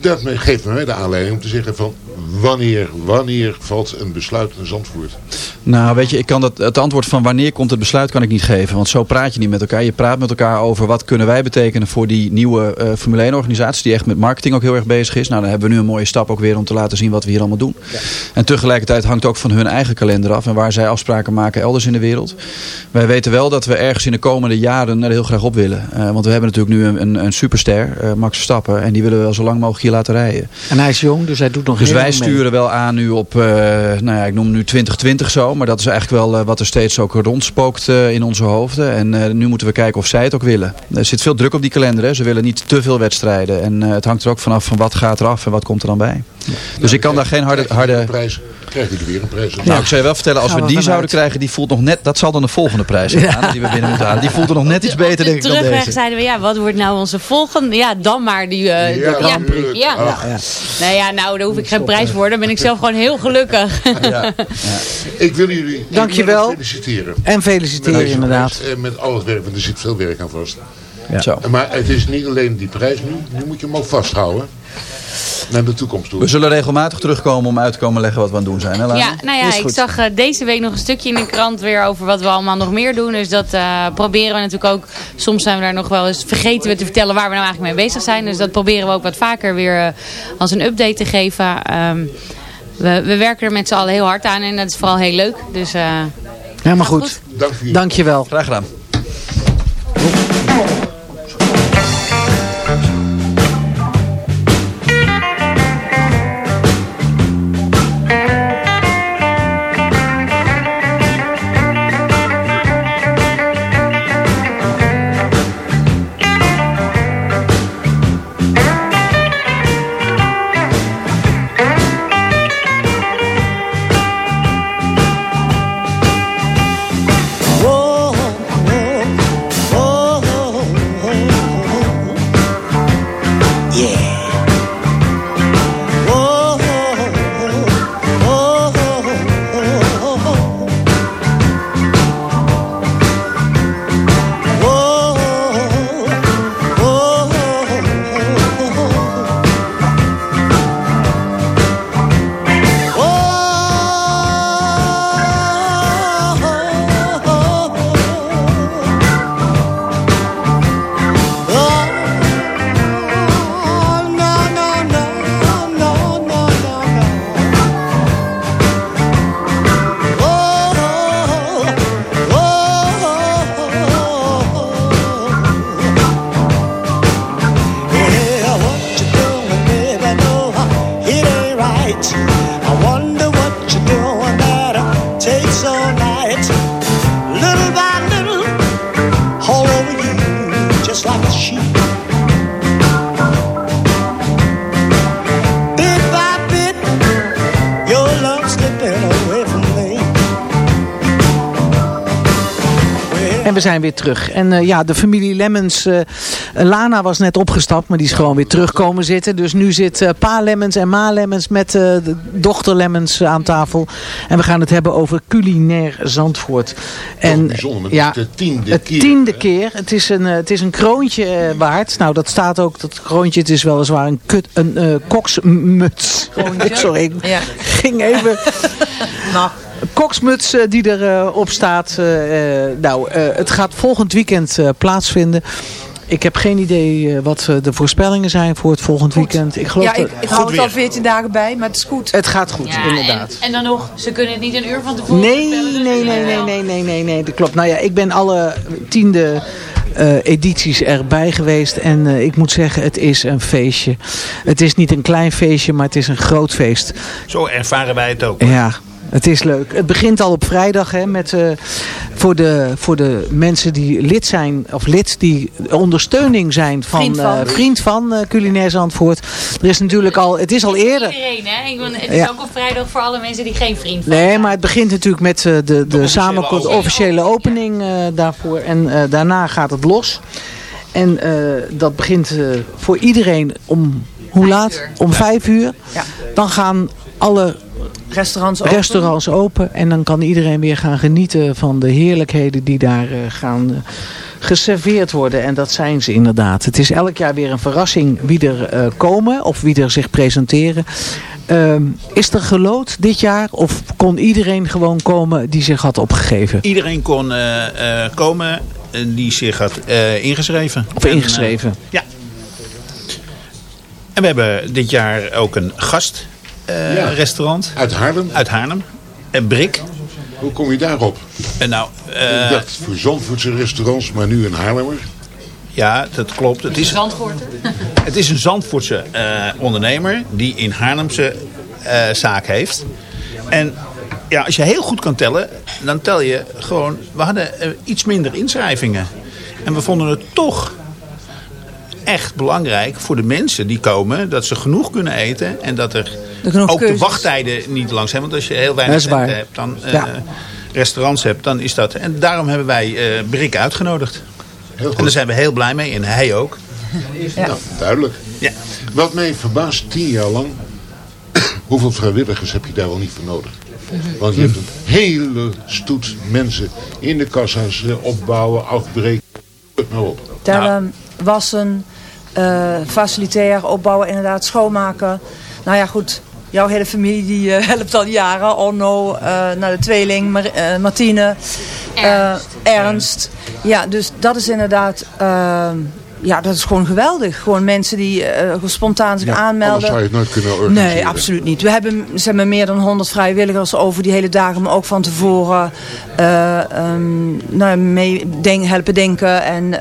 Speaker 4: dat me- geeft me de aanleiding om te zeggen van wanneer, wanneer valt een besluit in Zandvoort?
Speaker 5: Nou, weet je, ik kan dat, het antwoord van wanneer komt het besluit kan ik niet geven. Want zo praat je niet met elkaar. Je praat met elkaar over wat kunnen wij betekenen voor die nieuwe uh, Formule 1 organisatie. Die echt met marketing ook heel erg bezig is. Nou, dan hebben we nu een mooie stap ook weer om te laten zien wat we hier allemaal doen. Ja. En tegelijkertijd hangt ook van hun eigen kalender af. En waar zij afspraken maken elders in de wereld. Wij weten wel dat we ergens in de komende jaren er heel graag op willen. Uh, want we hebben natuurlijk nu een, een, een superster, uh, Max Verstappen. En die willen we wel zo lang mogelijk hier laten rijden.
Speaker 7: En hij is jong, dus hij doet nog
Speaker 5: Dus wij sturen mee. wel aan nu op, nou ja, ik noem nu 2020 zo. Maar dat is eigenlijk wel uh, wat er steeds ook rondspookt uh, in onze hoofden. En uh, nu moeten we kijken of zij het ook willen. Er zit veel druk op die kalender. Hè. Ze willen niet te veel wedstrijden. En het hangt er ook vanaf van wat gaat er af en wat komt er dan bij. Ja. Dus nou, ik kan daar geen harde... harde...
Speaker 4: Prijs, krijgt u er weer een prijs
Speaker 5: Nou, ik zou je wel vertellen, als we, we die zouden uit. krijgen, die voelt nog net... Dat zal dan de volgende prijs zijn ja. die we binnen moeten halen. Die voelt er nog net iets beter, denk ik, dan
Speaker 6: deze. zeiden we, ja, wat wordt nou onze volgende? Ja, dan maar die uh,
Speaker 4: ja.
Speaker 6: Ja. Ja. ja. Nou ja, nou, daar hoef ik geen prijs voor. Dan ben ik zelf gewoon heel gelukkig.
Speaker 4: Ja. [LAUGHS] Ik wil jullie
Speaker 7: Dankjewel.
Speaker 4: feliciteren.
Speaker 7: En feliciteren, inderdaad.
Speaker 4: Met, met al het werk, want er zit veel werk aan vast. Ja. Zo. Maar het is niet alleen die prijs nu. Nu moet je hem ook vasthouden. Naar de toekomst toe.
Speaker 5: We zullen regelmatig terugkomen om uit te komen leggen wat we aan het doen zijn. Hè,
Speaker 6: ja, nou ja, ik zag uh, deze week nog een stukje in de krant weer over wat we allemaal nog meer doen. Dus dat uh, proberen we natuurlijk ook. Soms zijn we daar nog wel eens, vergeten we te vertellen waar we nou eigenlijk mee bezig zijn. Dus dat proberen we ook wat vaker weer uh, als een update te geven. Um, we, we, werken er met z'n allen heel hard aan en dat is vooral heel leuk. Dus,
Speaker 7: Helemaal goed. goed.
Speaker 4: Dank,
Speaker 7: Dank je wel.
Speaker 5: Graag gedaan.
Speaker 7: Zijn weer terug. En uh, ja, de familie Lemmens, uh, Lana was net opgestapt, maar die is gewoon weer terugkomen zitten. Dus nu zit uh, pa Lemmens en ma Lemmens met de dochter Lemmens aan tafel. En we gaan het hebben over culinair Zandvoort.
Speaker 4: En bijzonder, ja, de tiende
Speaker 7: het
Speaker 4: keer.
Speaker 7: tiende keer. Het is een, het is een kroontje waard. Nou, dat staat ook, dat kroontje, het is weliswaar een, kut, een koksmuts. [LAUGHS] Sorry, ik ja. ging even... [LAUGHS] nou koksmuts uh, die erop uh, staat. Uh, nou, het gaat volgend weekend plaatsvinden. Ik heb geen idee wat de voorspellingen zijn voor het volgend goed. weekend. Ik geloof
Speaker 8: ja, ik, ik hou het al 14 dagen bij, maar het is goed.
Speaker 7: Het gaat goed, ja, inderdaad.
Speaker 6: En, en, dan nog, ze kunnen het niet een uur van tevoren
Speaker 7: nee, nee, nee, nee, nee, nee, nee, nee, nee, dat klopt. Nou ja, ik ben alle tiende... Uh, edities erbij geweest. En uh, ik moet zeggen, het is een feestje. Het is niet een klein feestje, maar het is een groot feest.
Speaker 9: Zo ervaren wij het ook.
Speaker 7: Ja, het is leuk. Het begint al op vrijdag hè, met, uh, voor, de, voor de mensen die lid zijn, of lid die ondersteuning zijn van Vriend van, uh, vriend van uh, Culinair Zandvoort. Er is natuurlijk al, het is al eerder.
Speaker 6: Iedereen hè? Ik ben, het is ja. ook op vrijdag voor alle mensen die geen vriend van
Speaker 7: Nee, maar het begint natuurlijk met de, de, de samenkomst, de officiële opening daarvoor. En daarna gaat het los. En dat begint voor iedereen om, hoe laat? Om vijf uur.
Speaker 8: Ja.
Speaker 7: Dan gaan alle
Speaker 8: Restaurants open.
Speaker 7: Restaurants open. En dan kan iedereen weer gaan genieten van de heerlijkheden die daar uh, gaan uh, geserveerd worden. En dat zijn ze inderdaad. Het is elk jaar weer een verrassing wie er uh, komen of wie er zich presenteren. Ehm, is er gelood dit jaar of kon iedereen gewoon komen die zich had opgegeven?
Speaker 9: Iedereen kon uh, komen die zich had ingeschreven.
Speaker 7: Of ingeschreven?
Speaker 9: ja. En we hebben dit jaar ook een gastrestaurant.
Speaker 4: uit Haarlem?
Speaker 9: Uit Haarlem. En Brik.
Speaker 4: Hoe kom je daarop?
Speaker 9: En nou,
Speaker 4: uh, ik dacht voor Zandvoortse restaurants, maar nu een Haarlemmer.
Speaker 9: Ja, dat klopt. Het is? [LAUGHS] Het is een Zandvoortse uh, ondernemer die in Haarlemse uh, zaak heeft. En ja, als je heel goed kan tellen, dan tel je gewoon... We hadden iets minder inschrijvingen. En we vonden het toch echt belangrijk voor de mensen die komen... dat ze genoeg kunnen eten en dat er ook de wachttijden niet lang zijn. Want als je heel weinig hebt, dan uh, restaurants hebt, dan is dat... En daarom hebben wij uh, Brik uitgenodigd. En daar zijn we heel blij mee en hij ook.
Speaker 4: Ja. Nou, duidelijk.
Speaker 9: Ja.
Speaker 4: Wat mij verbaast, tien jaar lang... [COUGHS] hoeveel vrijwilligers heb je daar wel niet voor nodig? Want je hebt een hele stoet mensen in de kassa's opbouwen, afbreken. Nou op.
Speaker 8: Tellen, wassen, uh, facilitair opbouwen, inderdaad schoonmaken. Nou ja, goed. Jouw hele familie die uh, [LAUGHS] helpt al jaren. Onno, uh, naar de tweeling, Mar Martine, Ernst. Ernst. Ja, dus dat is inderdaad ja, dat is gewoon geweldig. Gewoon mensen die uh, spontaan zich aanmelden. Anders
Speaker 4: zou je het nooit kunnen organiseren.
Speaker 8: Nee, absoluut niet. We hebben, hebben meer dan 100 vrijwilligers over die hele dagen, maar ook van tevoren uh, um, nou, mee denk, helpen denken en uh,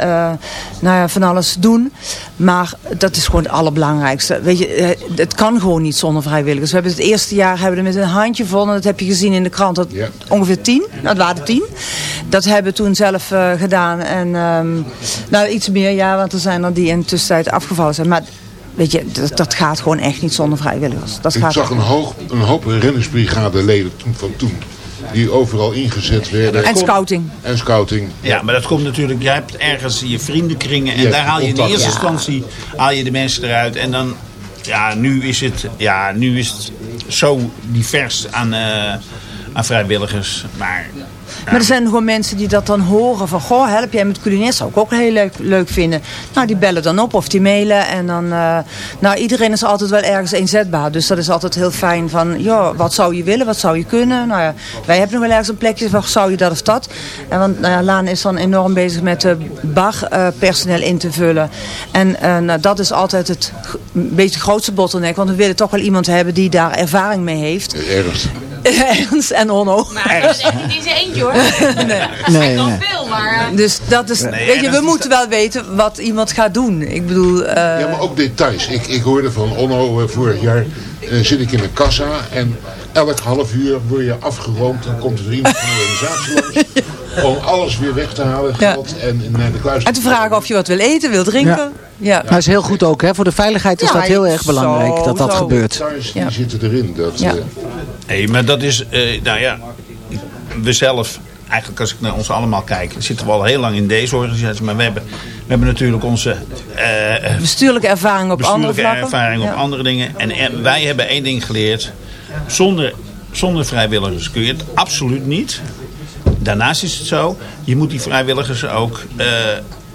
Speaker 8: nou ja, van alles doen. Maar dat is gewoon het allerbelangrijkste. Weet je, het kan gewoon niet zonder vrijwilligers. We hebben het eerste jaar hebben we er met een handje vol, en dat heb je gezien in de krant, dat
Speaker 4: ja.
Speaker 8: ongeveer tien. Nou, het waren tien. Dat hebben we toen zelf gedaan. En um, nou, iets meer, ja, want er zijn er die in de tussentijd afgevallen zijn. Maar weet je, dat, dat gaat gewoon echt niet zonder vrijwilligers. Dat
Speaker 4: Ik
Speaker 8: gaat
Speaker 4: zag een, hoog, een hoop rennersbrigadeleden toen van toen. Die overal ingezet werden.
Speaker 8: En scouting.
Speaker 4: En scouting.
Speaker 9: Ja, maar dat komt natuurlijk, jij hebt ergens je vriendenkringen. En daar haal je in de eerste instantie haal je de mensen eruit. En dan, ja, nu is het, ja, nu is het zo divers aan, uh, aan vrijwilligers. Maar
Speaker 8: maar er zijn gewoon mensen die dat dan horen van... Goh, help jij met culinair? Zou ik ook heel leuk, leuk vinden. Nou, die bellen dan op of die mailen. En dan... Uh, nou, iedereen is altijd wel ergens inzetbaar. Dus dat is altijd heel fijn van... Ja, wat zou je willen? Wat zou je kunnen? Nou ja, wij hebben nog wel ergens een plekje van... Zou je dat of dat? En want nou ja, Laan is dan enorm bezig met de bar uh, personeel in te vullen. En nou, dat is altijd het beetje grootste bottleneck. Want we willen toch wel iemand hebben die daar ervaring mee heeft. [LAUGHS]
Speaker 4: Ernst
Speaker 8: en Onno.
Speaker 6: Maar dat is echt niet zijn eentje hoor.
Speaker 8: nee.
Speaker 6: Hij kan veel, maar...
Speaker 8: Dus dat is,
Speaker 9: Nee,
Speaker 8: weet je, we moeten wel weten wat iemand gaat doen. Ik bedoel... eh,
Speaker 4: Ja, maar ook details. Ik, ik hoorde van Onno eh, vorig jaar, eh, zit ik in een kassa en elk half uur word je afgeroomd. Dan komt er iemand van de organisatie langs [LAUGHS] om alles weer weg te halen,
Speaker 8: Ja.
Speaker 4: en naar de kluis
Speaker 8: en te vragen of je wat wil eten, wil drinken. Ja.
Speaker 7: Dat is heel goed ook, hè? Voor de veiligheid is
Speaker 8: Ja,
Speaker 7: dat heel erg
Speaker 8: zo,
Speaker 7: belangrijk dat dat
Speaker 8: zo.
Speaker 7: gebeurt.
Speaker 4: Details,
Speaker 8: Ja.
Speaker 4: die zitten erin. Dat,
Speaker 8: Ja.
Speaker 4: eh,
Speaker 9: Nee, maar dat is, eh, nou ja, we zelf, eigenlijk als ik naar ons allemaal kijk, zitten we al heel lang in deze organisatie, maar we hebben, we hebben natuurlijk onze eh,
Speaker 8: Bestuurlijke ervaring op andere
Speaker 9: bestuurlijke
Speaker 8: vlakken.
Speaker 9: ervaring op
Speaker 8: Ja.
Speaker 9: andere dingen. En, en wij hebben één ding geleerd, zonder, zonder vrijwilligers kun je het absoluut niet. Daarnaast is het zo, je moet die vrijwilligers ook... eh,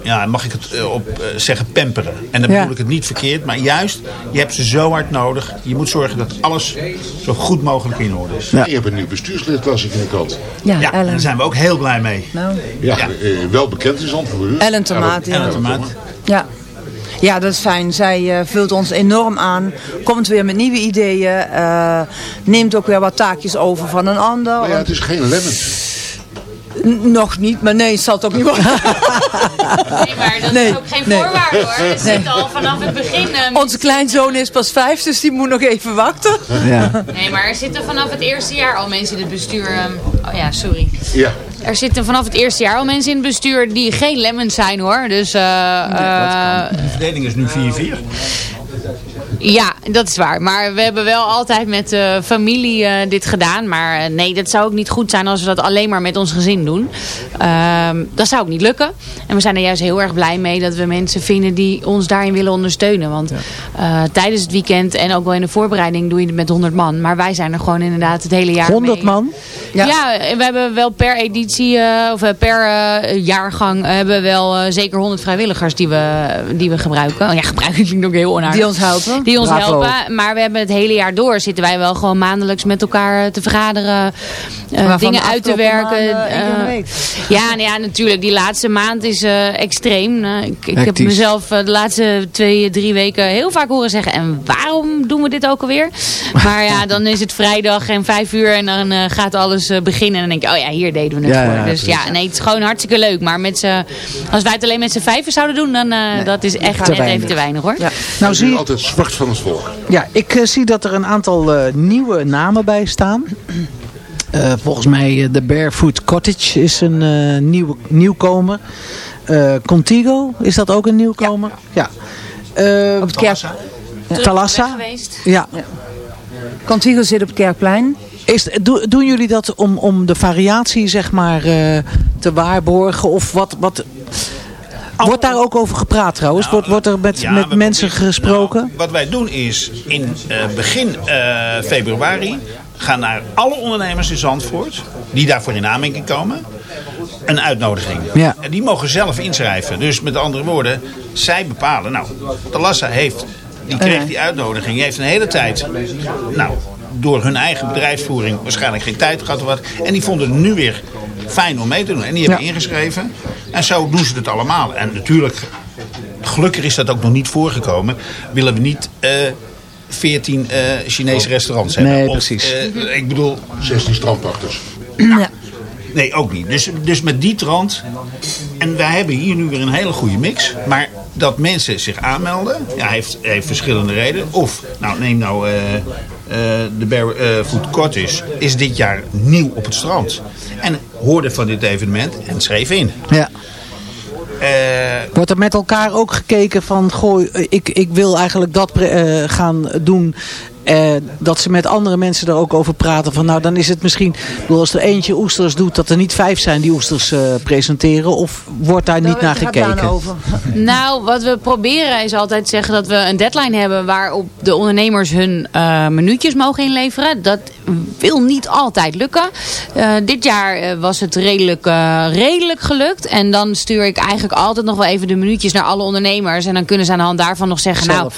Speaker 9: ja, mag ik het eh, op eh, zeggen, pamperen. En dan
Speaker 8: Ja.
Speaker 9: bedoel ik het niet verkeerd, maar juist, je hebt ze zo hard nodig. Je moet zorgen dat alles zo goed mogelijk in orde is.
Speaker 4: Je hebt een nieuw bestuurslid, las ik in de krant.
Speaker 8: Ja,
Speaker 9: Ja,
Speaker 8: Ellen.
Speaker 9: daar zijn we ook heel blij mee.
Speaker 8: Nou,
Speaker 4: Ja,
Speaker 9: Ja.
Speaker 4: eh, wel bekend is antwoord.
Speaker 8: Ellen Tomaat, ja.
Speaker 9: Ellen Tomaat.
Speaker 8: Ja. Ja, dat is fijn. Zij eh, vult ons enorm aan. Komt weer met nieuwe ideeën. eh, neemt ook weer wat taakjes over van een ander.
Speaker 4: Maar ja, het is geen lemon.
Speaker 8: N- Nog niet, maar nee, het zal het ook niet worden.
Speaker 6: Nee, maar dat
Speaker 8: Nee,
Speaker 6: is ook geen
Speaker 8: nee.
Speaker 6: voorwaarde hoor. Het zit al vanaf het begin... eh, met-
Speaker 8: Onze kleinzoon is pas vijf, dus die moet nog even wachten.
Speaker 7: Ja.
Speaker 6: Nee, maar er zitten vanaf het eerste jaar al mensen in het bestuur... ehm, oh ja, sorry.
Speaker 4: Ja,
Speaker 6: Er zitten vanaf het eerste jaar al mensen in het bestuur die geen lemons zijn hoor. Dus eh, eh,
Speaker 9: De verdeling is nu 4-4.
Speaker 6: Ja, dat is waar. Maar we hebben wel altijd met de familie eh, dit gedaan. Maar eh, nee, dat zou ook niet goed zijn als we dat alleen maar met ons gezin doen. Ehm, dat zou ook niet lukken. En we zijn er juist heel erg blij mee dat we mensen vinden die ons daarin willen ondersteunen. Want tijdens het weekend en ook wel in de voorbereiding doe je het met 100 man. Maar wij zijn er gewoon inderdaad het hele jaar
Speaker 7: 100
Speaker 6: mee.
Speaker 7: man?
Speaker 8: Ja.
Speaker 6: Ja. we hebben wel per editie, of per jaargang, hebben we wel zeker 100 vrijwilligers die we, die we gebruiken. Oh ja, gebruiken [LAUGHS] klinkt ook heel onaardig.
Speaker 8: Die ons helpen.
Speaker 6: Die ons
Speaker 7: Bravo.
Speaker 6: helpen. Maar we hebben het hele jaar door zitten wij wel gewoon maandelijks met elkaar te vergaderen. eh, dingen uit te werken. eh, ja, nou ja, natuurlijk. Die laatste maand is eh, extreem. Eh, ik, ik heb mezelf eh, de laatste twee, drie weken heel vaak horen zeggen. En waarom doen we dit ook alweer? Maar ja, dan is het vrijdag en vijf uur en dan eh, gaat alles eh, beginnen. En dan denk je, oh ja, hier deden we het
Speaker 7: Ja,
Speaker 6: voor.
Speaker 7: ja,
Speaker 6: dus
Speaker 7: precies.
Speaker 6: ja, nee, het is gewoon hartstikke leuk. Maar met als wij het alleen met z'n vijven zouden doen, dan uh, dat is echt
Speaker 7: te
Speaker 6: net
Speaker 7: weinig.
Speaker 6: even te weinig hoor.
Speaker 8: Ja.
Speaker 7: Nou zie je,
Speaker 4: altijd zwart van het volk.
Speaker 7: ja, ik eh, zie dat er een aantal eh, nieuwe namen bij staan. Eh, volgens mij eh, de Barefoot Cottage is een eh, nieuw, nieuwkomer. Eh, Contigo, is dat ook een nieuwkomer? Ja. Eh,
Speaker 8: Op het kerk...
Speaker 7: Talassa? Ja.
Speaker 8: Contigo zit op het Kerkplein.
Speaker 7: Is, do- doen jullie dat om, om de variatie zeg maar eh, te waarborgen? Of wat, wat, wordt daar ook over gepraat trouwens? Wordt, wordt er met,
Speaker 9: Ja,
Speaker 7: met mensen
Speaker 9: proberen-
Speaker 7: gesproken?
Speaker 9: Nou, wat wij doen is in eh, begin eh, februari gaan naar alle ondernemers in Zandvoort die daarvoor in aanmerking komen een uitnodiging.
Speaker 7: Ja.
Speaker 9: En die mogen zelf inschrijven. Dus met andere woorden, zij bepalen. Nou, Talassa heeft, die kreeg die uitnodiging, heeft een hele tijd, nou, door hun eigen bedrijfsvoering waarschijnlijk geen tijd gehad wat. En die vonden het nu weer fijn om mee te doen. En die hebben
Speaker 7: Ja.
Speaker 9: ingeschreven. En zo doen ze het allemaal. En natuurlijk, gelukkig is dat ook nog niet voorgekomen. Willen we niet eh 14 eh, Chinese restaurants hebben.
Speaker 7: Nee,
Speaker 9: Of,
Speaker 7: precies.
Speaker 9: eh, ik bedoel,
Speaker 4: 16 strandpachters.
Speaker 8: Ja.
Speaker 9: Nee, ook niet. Dus, dus met die trant. En wij hebben hier nu weer een hele goede mix. Maar dat mensen zich aanmelden, ja, heeft, heeft verschillende redenen. Of, nou neem nou eh, eh, de Barefoot Cottage, is dit jaar nieuw op het strand. En hoorde van dit evenement en schreef in.
Speaker 7: Ja.
Speaker 9: Eh,
Speaker 7: Wordt er met elkaar ook gekeken van, goh, ik, ik wil eigenlijk dat eh, gaan doen. Eh, dat ze met andere mensen er ook over praten. Van nou, dan is het misschien, ik bedoel, als er eentje oesters doet, dat er niet vijf zijn die oesters eh, presenteren. Of wordt daar niet naar gekeken?
Speaker 8: over. [LAUGHS]
Speaker 6: Nou, wat we proberen is altijd zeggen dat we een deadline hebben waarop de ondernemers hun eh minuutjes mogen inleveren. Dat wil niet altijd lukken. Eh, dit jaar eh, was het redelijk, redelijk gelukt. En dan stuur ik eigenlijk altijd nog wel even de minuutjes naar alle ondernemers. En dan kunnen ze aan de hand daarvan nog zeggen, nou,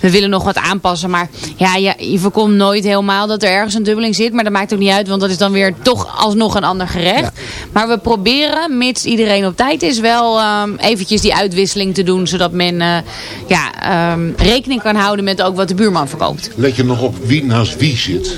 Speaker 6: we willen nog wat aanpassen. Maar ja, je, je voorkomt nooit helemaal dat er ergens een dubbeling zit. Maar dat maakt ook niet uit, want dat is dan weer toch alsnog een ander gerecht. Maar we proberen, mits iedereen op tijd is, wel ehm, eventjes die uitwisseling te doen. Zodat men eh, ja, ehm, rekening kan houden met ook wat de buurman verkoopt.
Speaker 4: Let je nog op wie naast wie zit.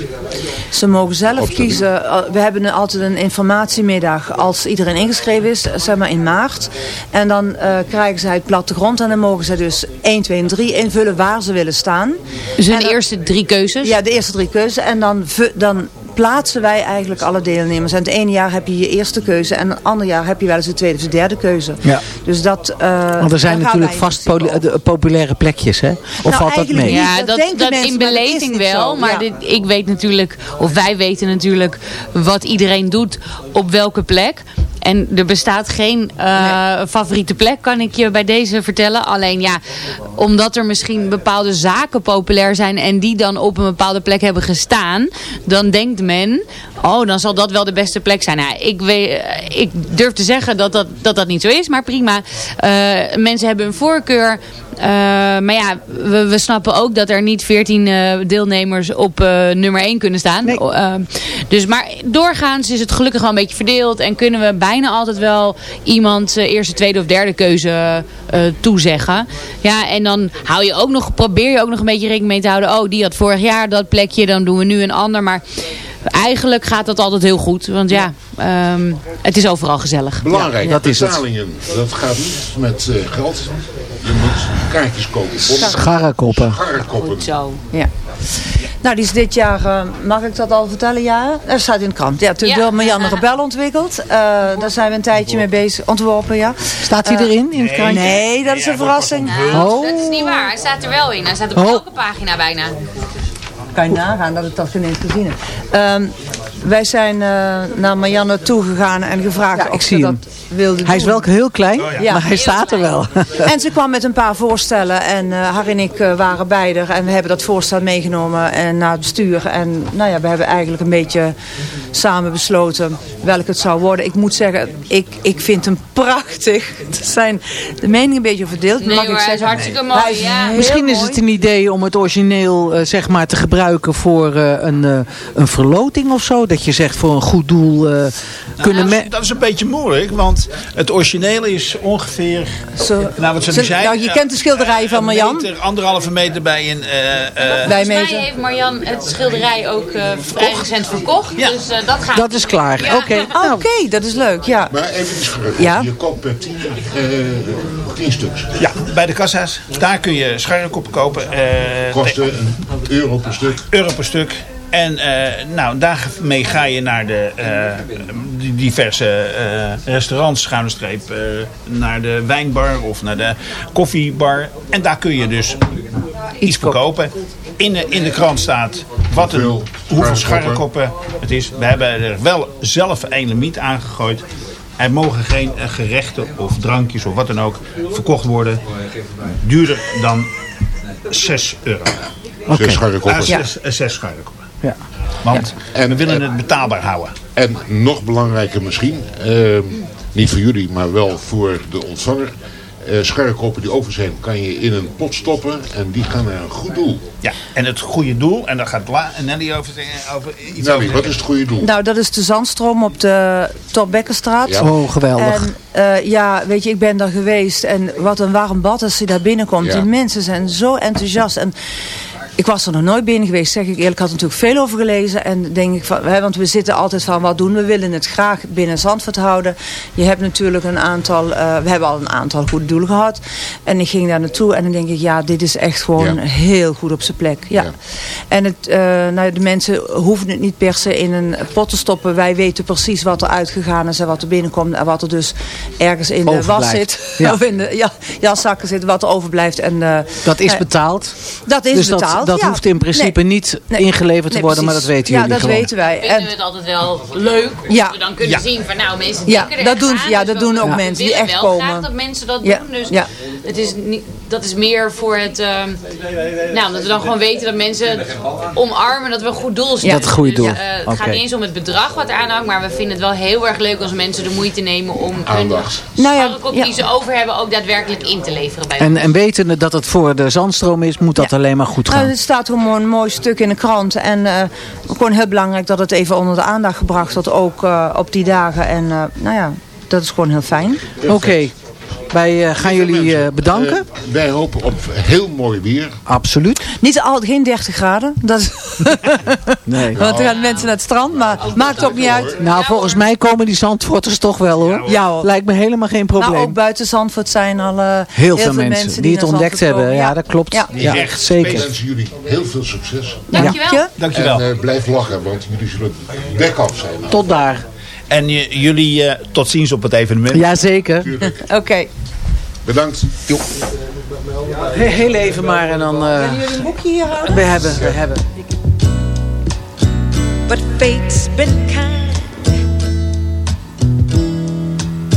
Speaker 8: Ze mogen zelf kiezen. Uh, We hebben een- altijd een informatiemiddag als iedereen ingeschreven is, zeg maar in maart. En dan eh, krijgen zij het plattegrond en dan mogen ze dus 1, 2 en 3 invullen waar ze willen staan.
Speaker 6: Dus
Speaker 8: En dan-
Speaker 6: eerste drie keuzes.
Speaker 8: Ja, de eerste drie keuzes. En dan, dan plaatsen wij eigenlijk alle deelnemers. En het ene jaar heb je je eerste keuze en het andere jaar heb je wel eens de tweede of de derde keuze.
Speaker 7: Ja.
Speaker 8: Dus dat... eh,
Speaker 7: Want er zijn natuurlijk vast de- populaire plekjes, hè? Of
Speaker 8: Nou,
Speaker 7: valt dat mee?
Speaker 6: Ja,
Speaker 8: dat
Speaker 6: dat,
Speaker 8: denken
Speaker 6: dat
Speaker 8: mensen,
Speaker 6: in beleving wel.
Speaker 8: zo,
Speaker 6: Maar
Speaker 8: ja.
Speaker 6: dit, ik weet natuurlijk, of wij weten natuurlijk wat iedereen doet op welke plek. En er bestaat geen eh, favoriete plek, kan ik je bij deze vertellen. Alleen ja, omdat er misschien bepaalde zaken populair zijn en die dan op een bepaalde plek hebben gestaan. Dan denkt men, oh dan zal dat wel de beste plek zijn. Nou, ik, weet, eh, ik durf te zeggen dat dat, dat dat niet zo is, maar prima. Eh, mensen hebben een voorkeur. Maar ja, we, we snappen ook dat er niet 14 eh, deelnemers op nummer 1 kunnen staan.
Speaker 7: Nee.
Speaker 6: Oh, dus, maar doorgaans is het gelukkig wel een beetje verdeeld. En kunnen we bijna altijd wel iemand eh, eerste, tweede of derde keuze eh, toezeggen. Ja, en dan hou je ook nog, probeer je ook nog een beetje rekening mee te houden. Oh, die had vorig jaar dat plekje, dan doen we nu een ander. Maar eigenlijk gaat dat altijd heel goed. Want ja, ehm, het is overal gezellig.
Speaker 4: Belangrijk,
Speaker 7: dat is het.
Speaker 4: betalingen. Dat gaat niet met eh, geld. Je moet kaartjes kopen voor
Speaker 7: Scharrekoppen.
Speaker 4: scharrekoppen.
Speaker 6: Zo.
Speaker 8: Ja. Nou, die is dit jaar, eh, mag ik dat al vertellen? Ja, er staat in de krant. Ja, toen
Speaker 6: Ja.
Speaker 8: door Marianne [LAUGHS] Rebel ontwikkeld. Eh, daar zijn we een tijdje mee bezig. Ontworpen, ja.
Speaker 7: Staat hij erin in het krantje?
Speaker 8: Nee, dat is een verrassing.
Speaker 7: Oh.
Speaker 6: Dat is niet waar. Hij staat er wel in. Hij staat op
Speaker 7: Oh.
Speaker 6: elke pagina bijna.
Speaker 8: Kan je nagaan dat ik dat geen eens gezien heb. Ehm, wij zijn eh, naar Marianne toegegaan en gevraagd
Speaker 7: Ja, ik
Speaker 8: of
Speaker 7: zie
Speaker 8: ze
Speaker 7: hem.
Speaker 8: dat wilde
Speaker 7: Hij is wel heel klein,
Speaker 9: Oh
Speaker 8: ja.
Speaker 7: maar hij staat er wel.
Speaker 8: En ze kwam met een paar voorstellen en eh haar en ik eh, waren er. En we hebben dat voorstel meegenomen en naar het bestuur. En nou ja, we hebben eigenlijk een beetje samen besloten welk het zou worden. Ik moet zeggen, ik, ik vind hem prachtig. [LAUGHS] Er zijn de meningen een beetje verdeeld.
Speaker 6: Nee
Speaker 8: mag
Speaker 6: hoor,
Speaker 8: ik
Speaker 6: hij is
Speaker 8: zeggen.
Speaker 6: hartstikke mooi,
Speaker 8: Hij is
Speaker 6: ja.
Speaker 7: Misschien is het een idee om het origineel eh, zeg maar te gebruiken voor eh, een, eh, een verloting of zo. Dat je zegt voor een goed doel eh, kunnen
Speaker 9: Nou,
Speaker 7: me-
Speaker 9: dat is een beetje moeilijk, want het originele is ongeveer...
Speaker 8: Zo,
Speaker 9: Nou, wat ze
Speaker 8: Zo-
Speaker 9: nu zei...
Speaker 8: nou, je kent de schilderijen van Marjan.
Speaker 9: meter, anderhalve meter bij een... eh, eh,
Speaker 8: Bij
Speaker 6: mij heeft Marjan het schilderij ook eh, vrij recent verkocht.
Speaker 9: Ja.
Speaker 6: Dus dat gaat.
Speaker 7: Dat is klaar.
Speaker 6: Ja.
Speaker 7: Oké. [LAUGHS]
Speaker 8: Ah, Oké, dat is leuk, ja.
Speaker 4: Maar even iets gerucht.
Speaker 8: Ja.
Speaker 4: Je koopt per tien, eh, tien stuks.
Speaker 9: ja, bij de kassa's. Daar kun je scharrekoppen kopen.
Speaker 4: Kosten een euro per stuk.
Speaker 9: euro per stuk. En eh, nou, daarmee ga je naar de eh, diverse eh, restaurants, schuine streep, eh, naar de wijnbar of naar de koffiebar. En daar kun je dus iets verkopen. In de, in de krant staat wat een,
Speaker 4: Hoeveel scharrekoppen.
Speaker 9: het is. We hebben er wel zelf een limiet aangegooid. Er mogen geen gerechten of drankjes of wat dan ook verkocht worden. Duurder dan 6 euro.
Speaker 4: Zes scharrekoppen.
Speaker 9: Ah, zes, eh, zes scharrekoppen.
Speaker 7: Ja.
Speaker 9: Want
Speaker 4: En-
Speaker 9: we willen
Speaker 4: en-
Speaker 9: het betaalbaar houden.
Speaker 4: En nog belangrijker misschien, eh, niet voor jullie, maar wel voor de ontvanger. Eh scharrekoppen die over zijn, kan je in een pot stoppen en die gaan naar een goed doel.
Speaker 9: Ja, en het goede doel, en daar gaat La Nelly over, zeggen- over iets
Speaker 4: Nou,
Speaker 9: over
Speaker 4: wat is het goede doel?
Speaker 8: Nou, dat is de Zandstroom op de Torbekkenstraat.
Speaker 4: Ja.
Speaker 7: Oh, geweldig.
Speaker 8: En eh, ja, weet je, ik ben daar geweest en wat een warm bad als je daar binnenkomt.
Speaker 4: Ja.
Speaker 8: Die mensen zijn zo enthousiast. En ik was er nog nooit binnen geweest, zeg ik eerlijk. Ik had er natuurlijk veel over gelezen. En denk ik van, hè, want we zitten altijd van, wat doen we? We willen het graag binnen Zandvoort houden. Je hebt natuurlijk een aantal, eh, we hebben al een aantal goede doelen gehad. En ik ging daar naartoe en dan denk ik, ja, dit is echt gewoon
Speaker 4: Ja.
Speaker 8: heel goed op zijn plek. Ja.
Speaker 4: Ja.
Speaker 8: En het, eh, nou, de mensen hoeven het niet per se in een pot te stoppen. Wij weten precies wat er uitgegaan is en wat er binnenkomt. En wat er dus ergens in de was zit.
Speaker 7: Ja. [LAUGHS]
Speaker 8: Of in de ja, jaszakken zit, wat er overblijft. En, eh,
Speaker 7: Dat is betaald.
Speaker 8: dat is
Speaker 7: dus
Speaker 8: betaald.
Speaker 7: dat, dat
Speaker 8: ja.
Speaker 7: hoeft in principe
Speaker 8: Nee.
Speaker 7: niet
Speaker 8: Nee.
Speaker 7: ingeleverd te worden, maar dat weten
Speaker 8: ja,
Speaker 7: jullie
Speaker 8: dat
Speaker 7: gewoon.
Speaker 8: weten wij.
Speaker 6: Vinden
Speaker 8: En,
Speaker 6: we het altijd wel leuk.
Speaker 8: Ja.
Speaker 6: Dat we dan kunnen
Speaker 9: Ja.
Speaker 6: zien van nou mensen
Speaker 8: Ja,
Speaker 6: denken er
Speaker 8: dat doen-
Speaker 6: aan,
Speaker 8: ja,
Speaker 6: dus
Speaker 8: dat
Speaker 6: we-
Speaker 8: doen ook
Speaker 6: we
Speaker 8: mensen die
Speaker 6: willen
Speaker 8: echt
Speaker 6: wel
Speaker 8: komen.
Speaker 6: graag dat mensen dat
Speaker 8: Ja,
Speaker 6: doen. Dus
Speaker 8: ja.
Speaker 6: het is niet, dat is meer voor het... ehm, nou, dat we dan gewoon weten dat mensen het omarmen dat we een goed doel zijn.
Speaker 7: Dat
Speaker 6: Dus,
Speaker 7: doel.
Speaker 6: eh, het gaat niet eens om het bedrag wat eraan hangt, maar we vinden het wel heel erg leuk als mensen de moeite nemen om hun
Speaker 4: Aandacht.
Speaker 8: Nou ja, ja.
Speaker 6: die ze over hebben ook daadwerkelijk in te leveren bij
Speaker 7: En,
Speaker 6: ons.
Speaker 7: en wetende dat het voor de zandstroom is, moet dat
Speaker 8: Ja.
Speaker 7: alleen maar goed
Speaker 8: nou,
Speaker 7: gaan.
Speaker 8: Er staat gewoon een mooi stuk in de krant. En eh, gewoon heel belangrijk dat het even onder de aandacht gebracht wordt. Ook eh, op die dagen. En eh, nou ja, dat is gewoon heel fijn.
Speaker 7: Oké, wij eh, gaan jullie eh, bedanken.
Speaker 4: Eh, wij hopen op heel mooi weer.
Speaker 7: Absoluut.
Speaker 8: Niet al, geen 30 graden. Dat is, [LAUGHS]
Speaker 7: Nee. [LAUGHS]
Speaker 8: want dan gaan mensen naar het strand. Maar maakt ook niet uit.
Speaker 7: Nou, volgens mij komen die zandvoorters toch wel hoor.
Speaker 8: Ja hoor.
Speaker 7: Lijkt me helemaal geen probleem.
Speaker 8: Nou, ook buiten Zandvoort zijn al
Speaker 7: heel, veel mensen, die het ontdekt hebben. Ja, dat klopt.
Speaker 8: Ja.
Speaker 7: Ja,
Speaker 4: Ik
Speaker 7: zeker.
Speaker 4: wens jullie heel veel succes.
Speaker 6: Dankjewel.
Speaker 8: Ja.
Speaker 9: Dankjewel.
Speaker 4: En eh, blijf lachen, want jullie zullen bek af zijn.
Speaker 7: Tot daar.
Speaker 9: En jullie eh, tot ziens op het evenement.
Speaker 7: Jazeker.
Speaker 4: Tuurlijk.
Speaker 8: Oké.
Speaker 4: Bedankt.
Speaker 7: He- Heel even maar en dan... eh,
Speaker 8: jullie een boekje hier houden?
Speaker 7: we hebben, we hebben.
Speaker 10: but fate's been kind.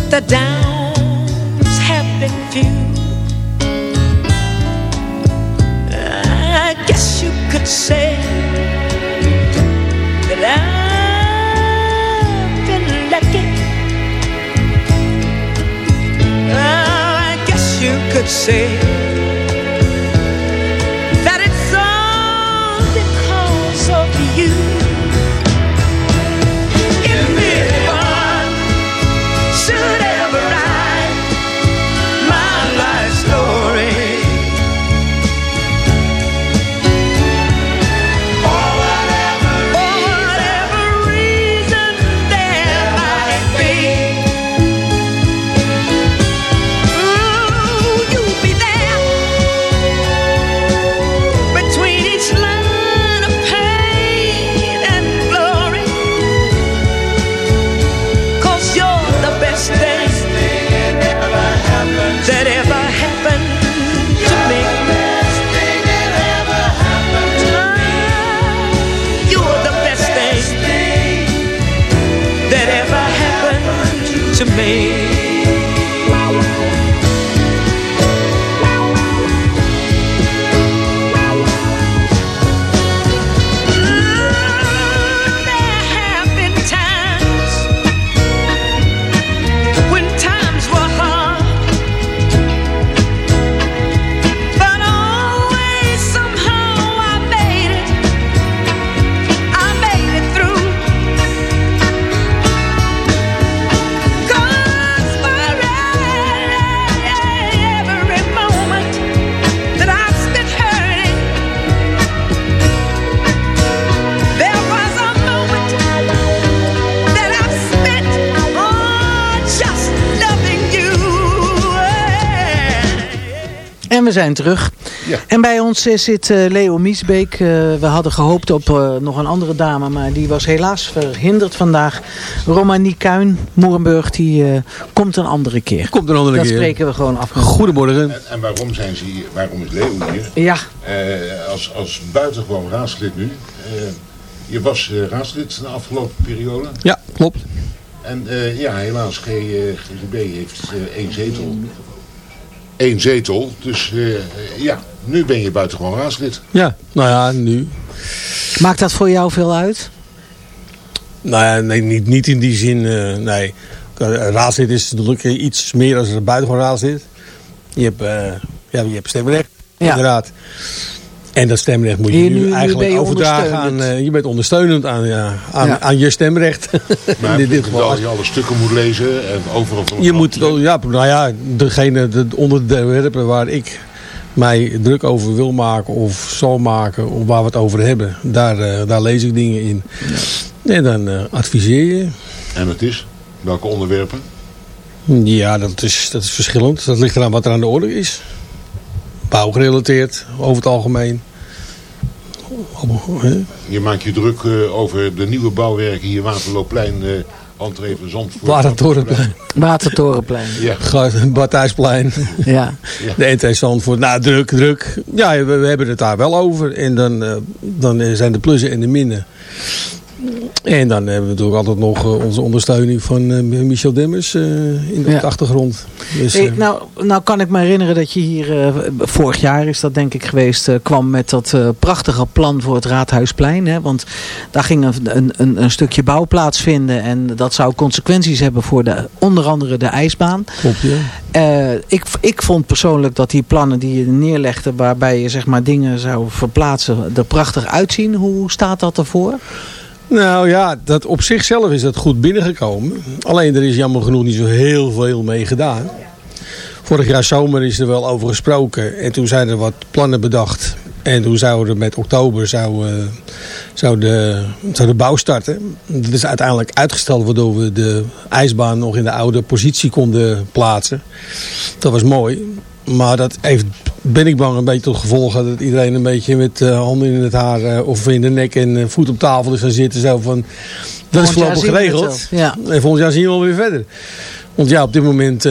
Speaker 10: The downs have been few. I guess you could say that I've say to me.
Speaker 7: We zijn terug.
Speaker 4: Ja.
Speaker 7: En bij ons eh, zit eh, Leo Miesbeek. Eh, we hadden gehoopt op eh, nog een andere dame, maar die was helaas verhinderd vandaag. Romanie Kuin, Moerenburg, die eh, komt een andere keer.
Speaker 11: Komt een andere
Speaker 7: dat
Speaker 11: keer.
Speaker 7: spreken we gewoon af.
Speaker 11: Goedemorgen.
Speaker 4: En, en waarom zijn ze hier? Waarom is Leo hier?
Speaker 7: Ja,
Speaker 4: Eh, als, als buitengewoon raadslid nu. Eh, je was eh, raadslid de afgelopen periode.
Speaker 11: Ja, klopt.
Speaker 4: En eh, ja, helaas, G, eh, GGB heeft eh, één zetel. Eén zetel. Dus eh, ja, nu ben je buitengewoon raadslid.
Speaker 11: Ja, nou ja, nu.
Speaker 7: maakt dat voor jou veel uit?
Speaker 11: Nou ja, nee, niet, niet in die zin, eh, nee. Raadslid is natuurlijk iets meer dan een buitengewoon raadslid. Je hebt, eh, ja, je hebt stemrecht,
Speaker 7: Ja.
Speaker 11: inderdaad. En dat stemrecht moet je nu, eigenlijk
Speaker 7: je
Speaker 11: overdragen aan... eh, je bent ondersteunend aan, ja, aan,
Speaker 7: Ja.
Speaker 11: aan je stemrecht. [LAUGHS]
Speaker 4: Maar
Speaker 11: in dit geval.
Speaker 4: dat je alle stukken moet lezen en overal van
Speaker 11: Je moet wel, ja, nou ja, degene, de onderwerpen waar ik mij druk over wil maken of zal maken, of waar we het over hebben, daar, eh, daar lees ik dingen in. En dan eh, adviseer je.
Speaker 4: En het is? Welke onderwerpen?
Speaker 11: Ja, dat is, dat is verschillend. Dat ligt eraan wat er aan de orde is. Bouwgerelateerd, over het algemeen. Hè?
Speaker 4: Je maakt je druk eh, over de nieuwe bouwwerken hier Waterloopplein, eh entree van Zandvoort.
Speaker 11: Watertorenplein,
Speaker 7: Watertorenplein.
Speaker 4: Ja.
Speaker 11: Badhuisplein,
Speaker 7: Ja.
Speaker 11: de NT Zandvoort. Nou, druk, druk. Ja, we, we hebben het daar wel over. En dan, eh, dan zijn de plussen en de minnen. En dan hebben we natuurlijk altijd nog eh, onze ondersteuning van eh, Michel Demmers eh, in de
Speaker 7: Ja.
Speaker 11: achtergrond. Dus,
Speaker 7: Hey, nou, nou kan ik me herinneren dat je hier, vorig jaar is dat denk ik geweest, kwam met dat prachtige plan voor het Raadhuisplein. Hè? Want daar ging een, een, een, stukje bouw plaatsvinden en dat zou consequenties hebben voor de, onder andere de ijsbaan.
Speaker 11: klopt, ja.
Speaker 7: Ik, ik vond persoonlijk dat die plannen die je neerlegde waarbij je zeg maar dingen zou verplaatsen er prachtig uitzien. Hoe staat dat ervoor?
Speaker 11: Nou ja, dat op zichzelf is dat goed binnengekomen. Alleen er is jammer genoeg niet zo heel veel mee gedaan. Vorig jaar zomer is er wel over gesproken. En toen zijn er wat plannen bedacht. En toen zouden we met oktober zou, eh, zou, de, zou de bouw starten. Dat is uiteindelijk uitgesteld waardoor we de ijsbaan nog in de oude positie konden plaatsen. Dat was mooi. Maar dat heeft, ben ik bang, een beetje tot gevolg dat iedereen een beetje met eh, handen in het haar eh, of in de nek en eh, voet op tafel is gaan zitten. Zo van, dat is voorlopig geregeld.
Speaker 7: Ja.
Speaker 11: En volgend jaar zien we wel weer verder. Want ja, op dit moment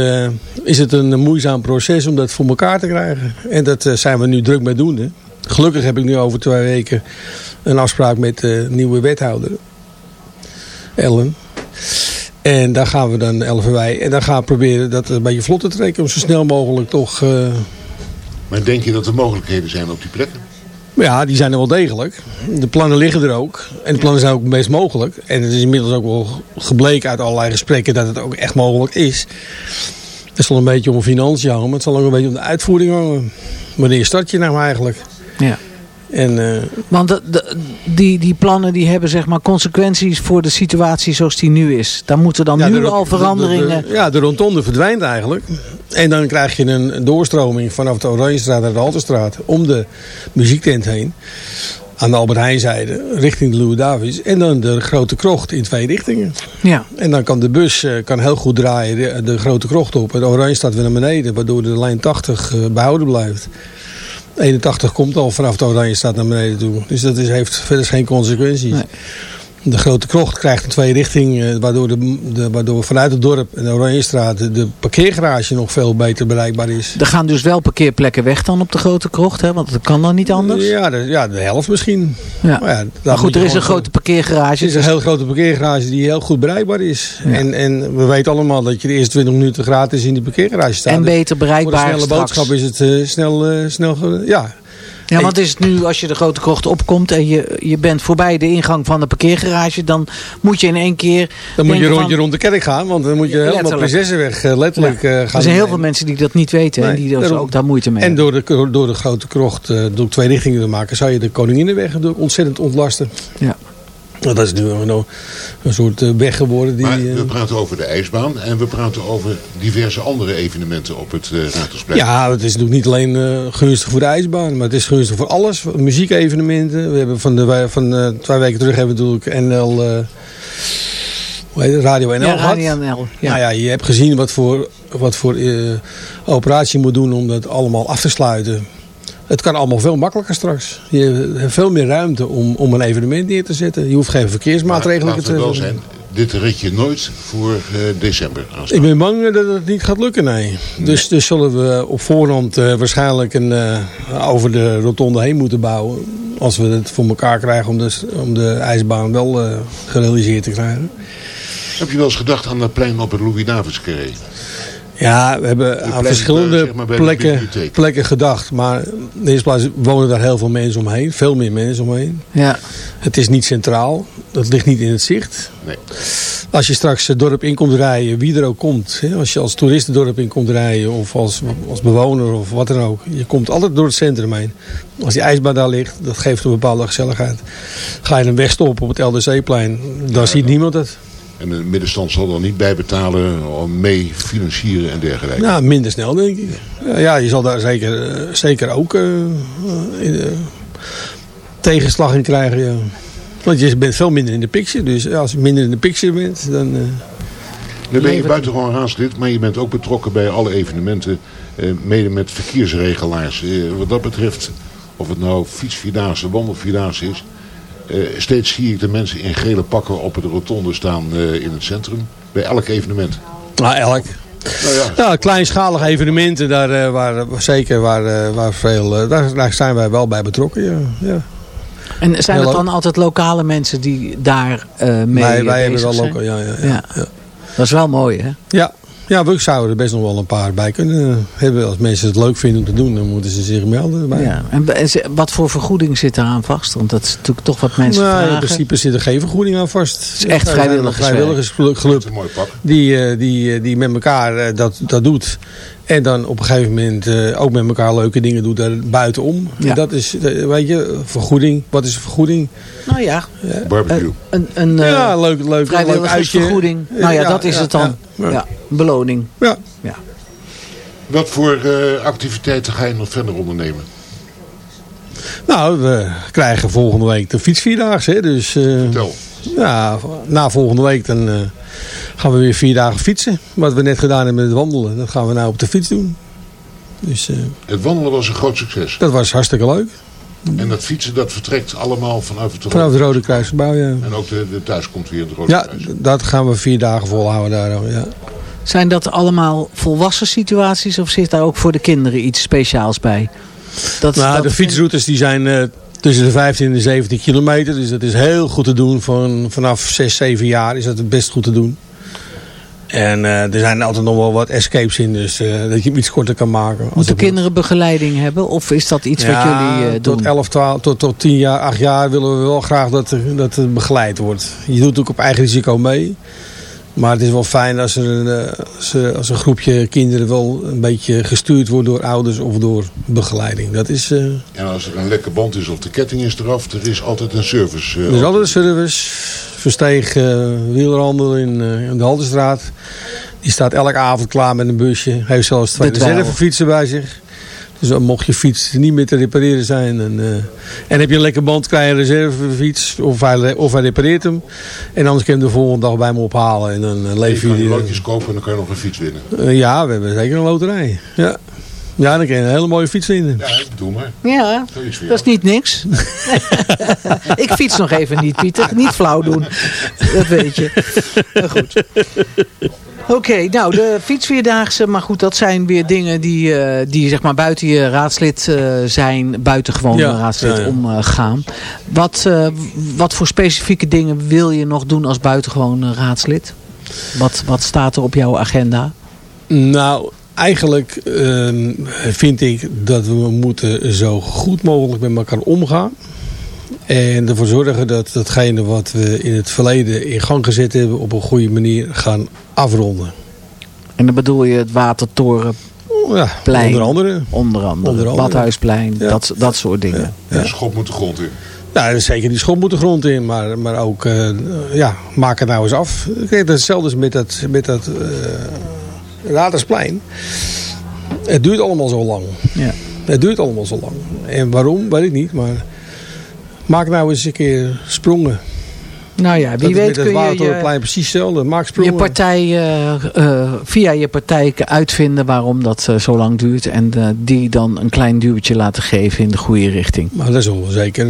Speaker 11: is het een moeizaam proces om dat voor elkaar te krijgen. En dat zijn we nu druk mee doen. Gelukkig heb ik nu over twee weken een afspraak met de nieuwe wethouder. Ellen. En daar gaan we dan, Elven wij, en dan gaan we proberen dat een beetje vlot te trekken. Om zo snel mogelijk toch... eh,
Speaker 4: Maar denk je dat er mogelijkheden zijn op die plekken?
Speaker 11: ja, die zijn er wel degelijk. De plannen liggen er ook. En de plannen zijn ook best mogelijk. En het is inmiddels ook wel gebleken uit allerlei gesprekken dat het ook echt mogelijk is. Het zal een beetje om financiën hangen, maar het zal ook een beetje om de uitvoering hangen. Wanneer start je nou eigenlijk?
Speaker 7: Ja.
Speaker 11: En, eh,
Speaker 7: Want de, de- die, die plannen die hebben zeg maar consequenties voor de situatie zoals die nu is. Daar moeten dan
Speaker 11: ja,
Speaker 7: nu al
Speaker 11: de- de-
Speaker 7: veranderingen...
Speaker 11: de- ja, de rondonde verdwijnt eigenlijk. En dan krijg je een, doorstroming vanaf de Oranjestraat naar de Halterstraat. Om de muziektent heen. Aan de Albert Heijnzijde, richting de Louis Davids. En dan de grote krocht in twee richtingen.
Speaker 7: Ja.
Speaker 11: En dan kan de bus eh, kan heel goed draaien de, grote krocht op. En de Oranje staat weer naar beneden, waardoor de lijn 80 eh, behouden blijft. 81 komt al vanaf de Oranje staat naar beneden toe. Dus dat is, heeft verder geen consequenties. De grote krocht krijgt een twee richting, eh, waardoor, de, de, waardoor vanuit het dorp en de Oranjestraat de, de parkeergarage nog veel beter bereikbaar is.
Speaker 7: Er gaan dus wel parkeerplekken weg dan op de grote krocht, hè? want dat kan dan niet anders.
Speaker 11: Ja, de, ja, de helft misschien.
Speaker 7: Ja.
Speaker 11: Maar, ja,
Speaker 7: Maar goed, er is een grote parkeergarage.
Speaker 11: Het is een heel grote parkeergarage die heel goed bereikbaar is. En, en we weten allemaal dat je de eerste 20 minuten gratis in die parkeergarage staat.
Speaker 7: En beter
Speaker 11: Voor
Speaker 7: bereikbaar
Speaker 11: een snelle
Speaker 7: straks.
Speaker 11: boodschap is het eh, snel, eh, snel ja.
Speaker 7: Ja, want is het nu als je de grote krocht opkomt en je, je bent voorbij de ingang van de parkeergarage, dan moet je in één keer...
Speaker 11: Dan moet je rondje rond de kerk gaan, want dan moet je helemaal. Prinsessenweg eh, letterlijk eh, gaan.
Speaker 7: Er zijn heel veel mensen die dat niet weten en die dus
Speaker 11: daarom.
Speaker 7: ook daar moeite mee
Speaker 11: En
Speaker 7: hebben.
Speaker 11: door de, door de grote krocht, eh, door twee richtingen te maken, zou je de Koninginnenweg ontzettend ontlasten.
Speaker 7: Ja.
Speaker 11: Dat is nu een, een soort eh, weg geworden. Die,
Speaker 4: Maar
Speaker 11: eh,
Speaker 4: we praten over de ijsbaan en we praten over diverse andere evenementen op het uh, Raadhuisplein.
Speaker 11: Ja, het is natuurlijk niet alleen uh, gunstig voor de ijsbaan, maar het is gunstig voor alles. Muziekevenementen. We hebben van, de, van uh, twee weken terug hebben we natuurlijk NL, uh, hoe heet het, Radio NL
Speaker 7: Ja,
Speaker 11: gehad.
Speaker 7: Radio NL, ja.
Speaker 11: Nou ja, je hebt gezien wat voor, wat voor eh, operatie je moet doen om dat allemaal af te sluiten. Het kan allemaal veel makkelijker straks. Je hebt veel meer ruimte om, om een evenement neer te zetten. Je hoeft geen verkeersmaatregelen te
Speaker 4: zijn, dit red je nooit voor eh, december.
Speaker 11: Ik ben bang eh, dat het niet gaat lukken, nee. Dus, dus zullen we op voorhand eh, waarschijnlijk een, over de rotonde heen moeten bouwen. Als we het voor elkaar krijgen om de, om de ijsbaan wel gerealiseerd te krijgen.
Speaker 4: Heb je wel eens gedacht aan dat plein op het louis davids carré
Speaker 11: Ja, we hebben aan verschillende
Speaker 4: eh, zeg maar
Speaker 11: plekken, plekken gedacht. Maar in de eerste plaats wonen daar heel veel mensen omheen. Veel meer mensen omheen.
Speaker 7: Ja.
Speaker 11: Het is niet centraal. Dat ligt niet in het zicht.
Speaker 4: Nee.
Speaker 11: Als je straks het dorp in komt rijden, wie er ook komt. Hè, als je als toerist het dorp in komt rijden of als, als bewoner of wat dan ook. Je komt altijd door het centrum heen. Als die ijsbaan daar ligt, dat geeft een bepaalde gezelligheid. Ga je een weg stoppen op het LDC-plein, dan ziet niemand het.
Speaker 4: En de middenstand zal dan niet bijbetalen, mee financieren en dergelijke.
Speaker 11: Nou, minder snel denk ik. Ja, Ja, je zal daar zeker, eh, zeker ook eh, in, eh, tegenslag in krijgen. Ja. Want je bent veel minder in de picture. Dus ja, als je minder in de picture bent, dan...
Speaker 4: Nu ben je buitengewoon raadslid, maar je bent ook betrokken bij alle evenementen. mede met verkeersregelaars. Wat dat betreft, of het nou fietsvierdaagse, wandelvierdaagse is. Eh, steeds zie ik de mensen in gele pakken op het rotonde staan eh, in het centrum. Bij elk evenement.
Speaker 11: Nou, elk.
Speaker 4: Nou ja,
Speaker 11: Ja, kleinschalige evenementen, daar, eh, waar, zeker waar, eh, waar veel, daar, daar zijn wij wel bij betrokken. Ja. Ja.
Speaker 7: En zijn het dan altijd lokale mensen die daar eh mee
Speaker 11: wij
Speaker 7: eh,
Speaker 11: wij hebben
Speaker 7: bezig
Speaker 11: wel
Speaker 7: zijn?
Speaker 11: ook, ja, ja, ja.
Speaker 7: Ja.
Speaker 11: ja.
Speaker 7: Dat is wel mooi, hè?
Speaker 11: Ja. Ja, we zouden er best nog wel een paar bij kunnen hebben. Als mensen het leuk vinden om te doen, dan moeten ze zich melden. Erbij.
Speaker 7: Ja. En, wat voor vergoeding zit eraan vast? Want dat is natuurlijk toch wat mensen
Speaker 11: Nou,
Speaker 7: vragen.
Speaker 11: in principe zit er geen vergoeding aan vast. Het
Speaker 7: is echt
Speaker 11: vrijwilligersclub
Speaker 4: een mooi pak.
Speaker 11: die, eh, die, eh, die met elkaar eh, dat, dat doet. En dan op een gegeven moment eh, ook met elkaar leuke dingen doet daar buitenom.
Speaker 7: Ja.
Speaker 11: En dat is, eh, weet je, vergoeding. Wat is vergoeding?
Speaker 7: Nou ja,
Speaker 4: Barbecue.
Speaker 7: een, een eh,
Speaker 11: ja, leuk, leuk, leuk uitje.
Speaker 7: vrijwilligersvergoeding. Nou ja,
Speaker 11: Ja,
Speaker 7: dat is
Speaker 11: ja,
Speaker 7: het dan.
Speaker 11: ja,
Speaker 7: Ja,
Speaker 11: ja.
Speaker 7: beloning.
Speaker 11: Ja.
Speaker 7: Ja.
Speaker 4: Wat voor eh, activiteiten ga je nog verder ondernemen?
Speaker 11: Nou, we krijgen volgende week de fietsvierdaagse. Hè, dus eh,
Speaker 4: Vertel.
Speaker 11: ja, na volgende week dan eh, gaan we weer vier dagen fietsen. Wat we net gedaan hebben met het wandelen, dat gaan we nou op de fiets doen. Dus eh,
Speaker 4: Het wandelen was een groot succes.
Speaker 11: dat was hartstikke leuk.
Speaker 4: En dat fietsen dat vertrekt allemaal vanuit het
Speaker 11: Vanaf het Rode Kruisgebouw, ja.
Speaker 4: En ook de, de thuiskomst weer in het Rode
Speaker 11: Ja,
Speaker 4: Kruis.
Speaker 11: dat gaan we vier dagen volhouden daar. dan, Ja.
Speaker 7: Zijn dat allemaal volwassen situaties of zit daar ook voor de kinderen iets speciaals bij? Dat,
Speaker 11: Nou,
Speaker 7: dat
Speaker 11: de fietsroutes die zijn eh, tussen de 15 en de 17 kilometer. Dus dat is heel goed te doen. Van, vanaf 6, 7 jaar is dat best goed te doen. En eh, er zijn altijd nog wel wat escapes in. Dus eh, dat je hem iets korter kan maken.
Speaker 7: Moeten
Speaker 11: het-
Speaker 7: kinderen begeleiding hebben? Of is dat iets wat jullie eh, doen?
Speaker 11: Tot 11, 12, tot, tot 10 jaar, 8 jaar willen we wel graag dat, dat het begeleid wordt. Je doet ook op eigen risico mee. Maar het is wel fijn als er een, eh, als, er- als een groepje kinderen wel een beetje gestuurd wordt door ouders of door begeleiding. Dat is, eh,
Speaker 4: En als er een lekke band is of de ketting is eraf, er is altijd een service. eh,
Speaker 11: er is altijd een service. Versteeg eh wielhandel in, eh, in de Haldenstraat. Die staat elke avond klaar met een busje. Heeft zelfs twee reservefietsen bij zich. Dus dan mocht je fiets niet meer te repareren zijn. En, eh, en heb je een lekker band, krijg je een reservefiets. Of hij, of hij repareert hem. En anders kun je hem de volgende dag bij me ophalen. En dan
Speaker 4: je
Speaker 11: leef je
Speaker 4: kan je
Speaker 11: die.
Speaker 4: loodjes kopen en dan kan je nog een fiets winnen.
Speaker 11: Eh, ja, we hebben zeker een loterij. Ja, ja dan kun je een hele mooie fiets vinden.
Speaker 4: Ja, ik bedoel maar.
Speaker 7: Ja, dat is niet niks. [LAUGHS] ik fiets nog even niet, Pieter. Niet flauw doen. Dat weet je. Maar goed. Oké, nou de fietsvierdaagse, maar goed, dat zijn weer dingen die, eh, die zeg maar buiten je raadslid eh, zijn, buitengewoon
Speaker 11: Ja,
Speaker 7: raadslid
Speaker 11: ja, ja.
Speaker 7: omgaan. Wat, eh, wat voor specifieke dingen wil je nog doen als buitengewoon raadslid? Wat, wat staat er op jouw agenda?
Speaker 11: Nou, eigenlijk ehm, vind ik dat we moeten zo goed mogelijk met elkaar omgaan. En ervoor zorgen dat datgene wat we in het verleden in gang gezet hebben... op een goede manier gaan afronden.
Speaker 7: En dan bedoel je het Watertorenplein,
Speaker 11: Ja, onder andere.
Speaker 7: onder andere,
Speaker 11: Onder andere.
Speaker 7: Badhuisplein,
Speaker 11: Ja.
Speaker 7: dat, dat soort dingen.
Speaker 4: De schop moet de grond in.
Speaker 11: Ja, zeker die schop moet de grond in. Maar, maar ook, eh, ja, maak het nou eens af. Kijk, dat is hetzelfde met dat, met dat eh, Radersplein. Het duurt allemaal zo lang.
Speaker 7: Ja.
Speaker 11: Het duurt allemaal zo lang. En waarom, weet ik niet. Maar maak nou eens een keer sprongen.
Speaker 7: Nou ja, wie weet kun je
Speaker 11: je, precies hetzelfde. Max
Speaker 7: je partij uh, uh, via je partij uitvinden waarom dat uh, zo lang duurt. En die dan een klein duwtje laten geven in de goede richting.
Speaker 11: Maar daar zullen we zeker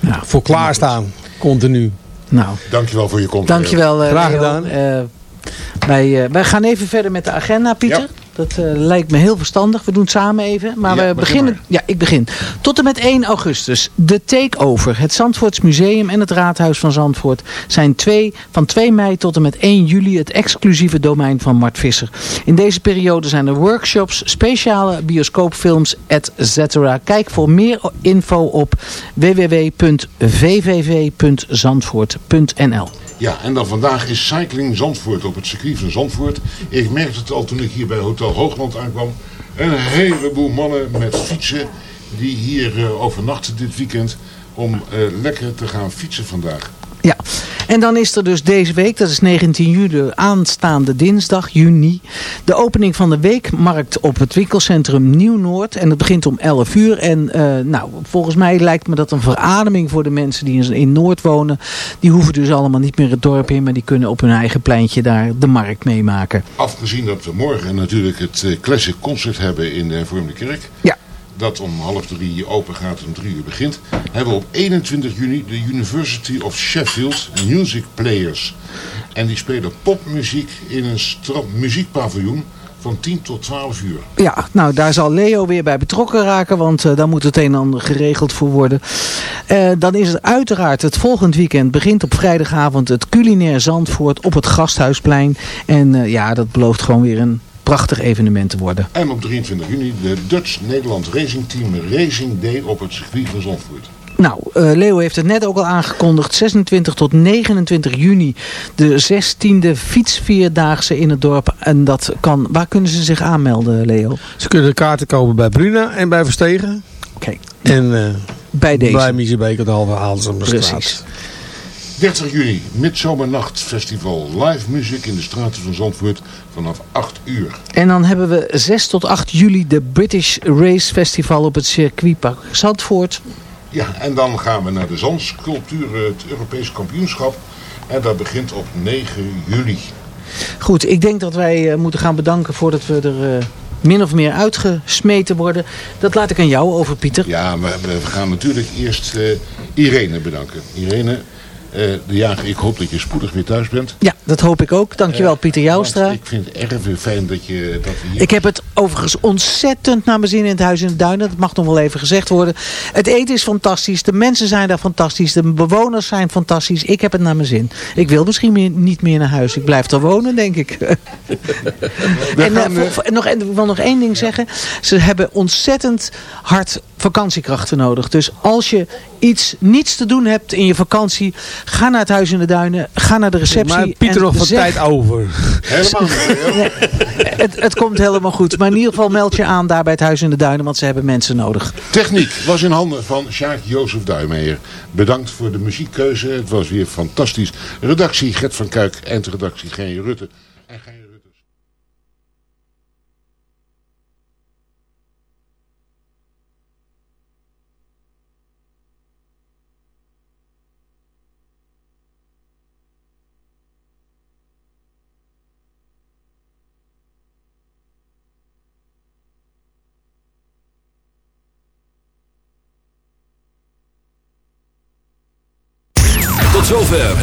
Speaker 11: ja. voor klaarstaan. Continu.
Speaker 7: Nou,
Speaker 4: Dankjewel voor je komst.
Speaker 7: Dankjewel.
Speaker 11: Graag gedaan.
Speaker 7: Wij, wij gaan even verder met de agenda, Pieter. Ja. Dat uh, lijkt me heel verstandig. We doen het samen even. Maar ja, we beginnen. Ja, ik begin. Tot en met 1 augustus. De Takeover. Het Zandvoorts Museum en het Raadhuis van Zandvoort zijn twee, van 2 mei tot en met 1 juli het exclusieve domein van Mart Visser. In deze periode zijn er workshops, speciale bioscoopfilms, etc. Kijk voor meer info op www.vvv.zandvoort.nl.
Speaker 4: Ja, en dan vandaag is Cycling Zandvoort op het circuit van Zandvoort. Ik merkte het al toen ik hier bij Hotel Hoogland aankwam. Een heleboel mannen met fietsen die hier uh, overnachten dit weekend om uh, lekker te gaan fietsen vandaag.
Speaker 7: Ja, en dan is er dus deze week, dat is 19 juli, aanstaande dinsdag, juni, de opening van de weekmarkt op het winkelcentrum Nieuw-Noord. En het begint om 11 uur. En uh, nou, volgens mij lijkt me dat een verademing voor de mensen die in Noord wonen. Die hoeven dus allemaal niet meer het dorp in, maar die kunnen op hun eigen pleintje daar de markt meemaken.
Speaker 4: Afgezien dat we morgen natuurlijk het uh, Classic Concert hebben in de Hervormde Kerk.
Speaker 7: Ja
Speaker 4: dat om half drie open gaat en om drie uur begint, hebben we op 21 juni de University of Sheffield Music Players. En die spelen popmuziek in een muziekpaviljoen van 10 tot 12 uur.
Speaker 7: Ja, nou daar zal Leo weer bij betrokken raken, want uh, daar moet het een en ander geregeld voor worden. Uh, dan is het uiteraard het volgend weekend, begint op vrijdagavond het culinair Zandvoort op het Gasthuisplein. En uh, ja, dat belooft gewoon weer een prachtig evenement te worden.
Speaker 4: En op 23 juni de Dutch-Nederland Racing Team Racing Day op het circuit van Zandvoort.
Speaker 7: Nou, uh, Leo heeft het net ook al aangekondigd. 26 tot 29 juni de 16e fietsvierdaagse in het dorp. En dat kan, waar kunnen ze zich aanmelden, Leo?
Speaker 11: Ze kunnen de kaarten kopen bij Bruna en bij Verstegen.
Speaker 7: Oké. Okay.
Speaker 11: En uh,
Speaker 7: bij deze.
Speaker 11: Bij Miezebeek, de halve Haalsemstraat.
Speaker 4: Precies. 30 juni, Midzomernachtfestival. Live muziek in de straten van Zandvoort vanaf 8 uur.
Speaker 7: En dan hebben we 6 tot 8 juli de British Race Festival op het circuitpark Zandvoort.
Speaker 4: Ja, en dan gaan we naar de Zandsculptuur, het Europees kampioenschap. En dat begint op 9 juli.
Speaker 7: Goed, ik denk dat wij uh, moeten gaan bedanken voordat we er... Uh, min of meer uitgesmeten worden. Dat laat ik aan jou over, Pieter.
Speaker 4: Ja, we, we gaan natuurlijk eerst uh, Irene bedanken. Irene, de jager, ik hoop dat je spoedig weer thuis bent.
Speaker 7: Ja, dat hoop ik ook. Dankjewel uh, Pieter Joustra.
Speaker 4: Ik vind het erg weer fijn dat je dat hier...
Speaker 7: Ik heb het overigens ontzettend naar mijn zin in het Huis in de Duinen. Dat mag nog wel even gezegd worden. Het eten is fantastisch. De mensen zijn daar fantastisch. De bewoners zijn fantastisch. Ik heb het naar mijn zin. Ik wil misschien meer, niet meer naar huis. Ik blijf er wonen, denk ik. [LAUGHS] en, uh, voor, nog, ik wil nog één ding zeggen. Ze hebben ontzettend hard vakantiekrachten nodig. Dus als je iets niets te doen hebt in je vakantie... Ga naar het Huis in de Duinen. Ga naar de receptie.
Speaker 11: Maar Pieter nog wat
Speaker 7: zeg...
Speaker 11: tijd over.
Speaker 4: Helemaal niet.
Speaker 7: het, het komt helemaal goed. Maar in ieder geval meld je aan daar bij het Huis in de Duinen. Want ze hebben mensen nodig.
Speaker 4: Techniek was in handen van Sjaak Jozef Duimeyer. Bedankt voor de muziekkeuze. Het was weer fantastisch. Redactie Gert van Kuik. Eindredactie Geen Rutte. En Geen
Speaker 2: Tot zover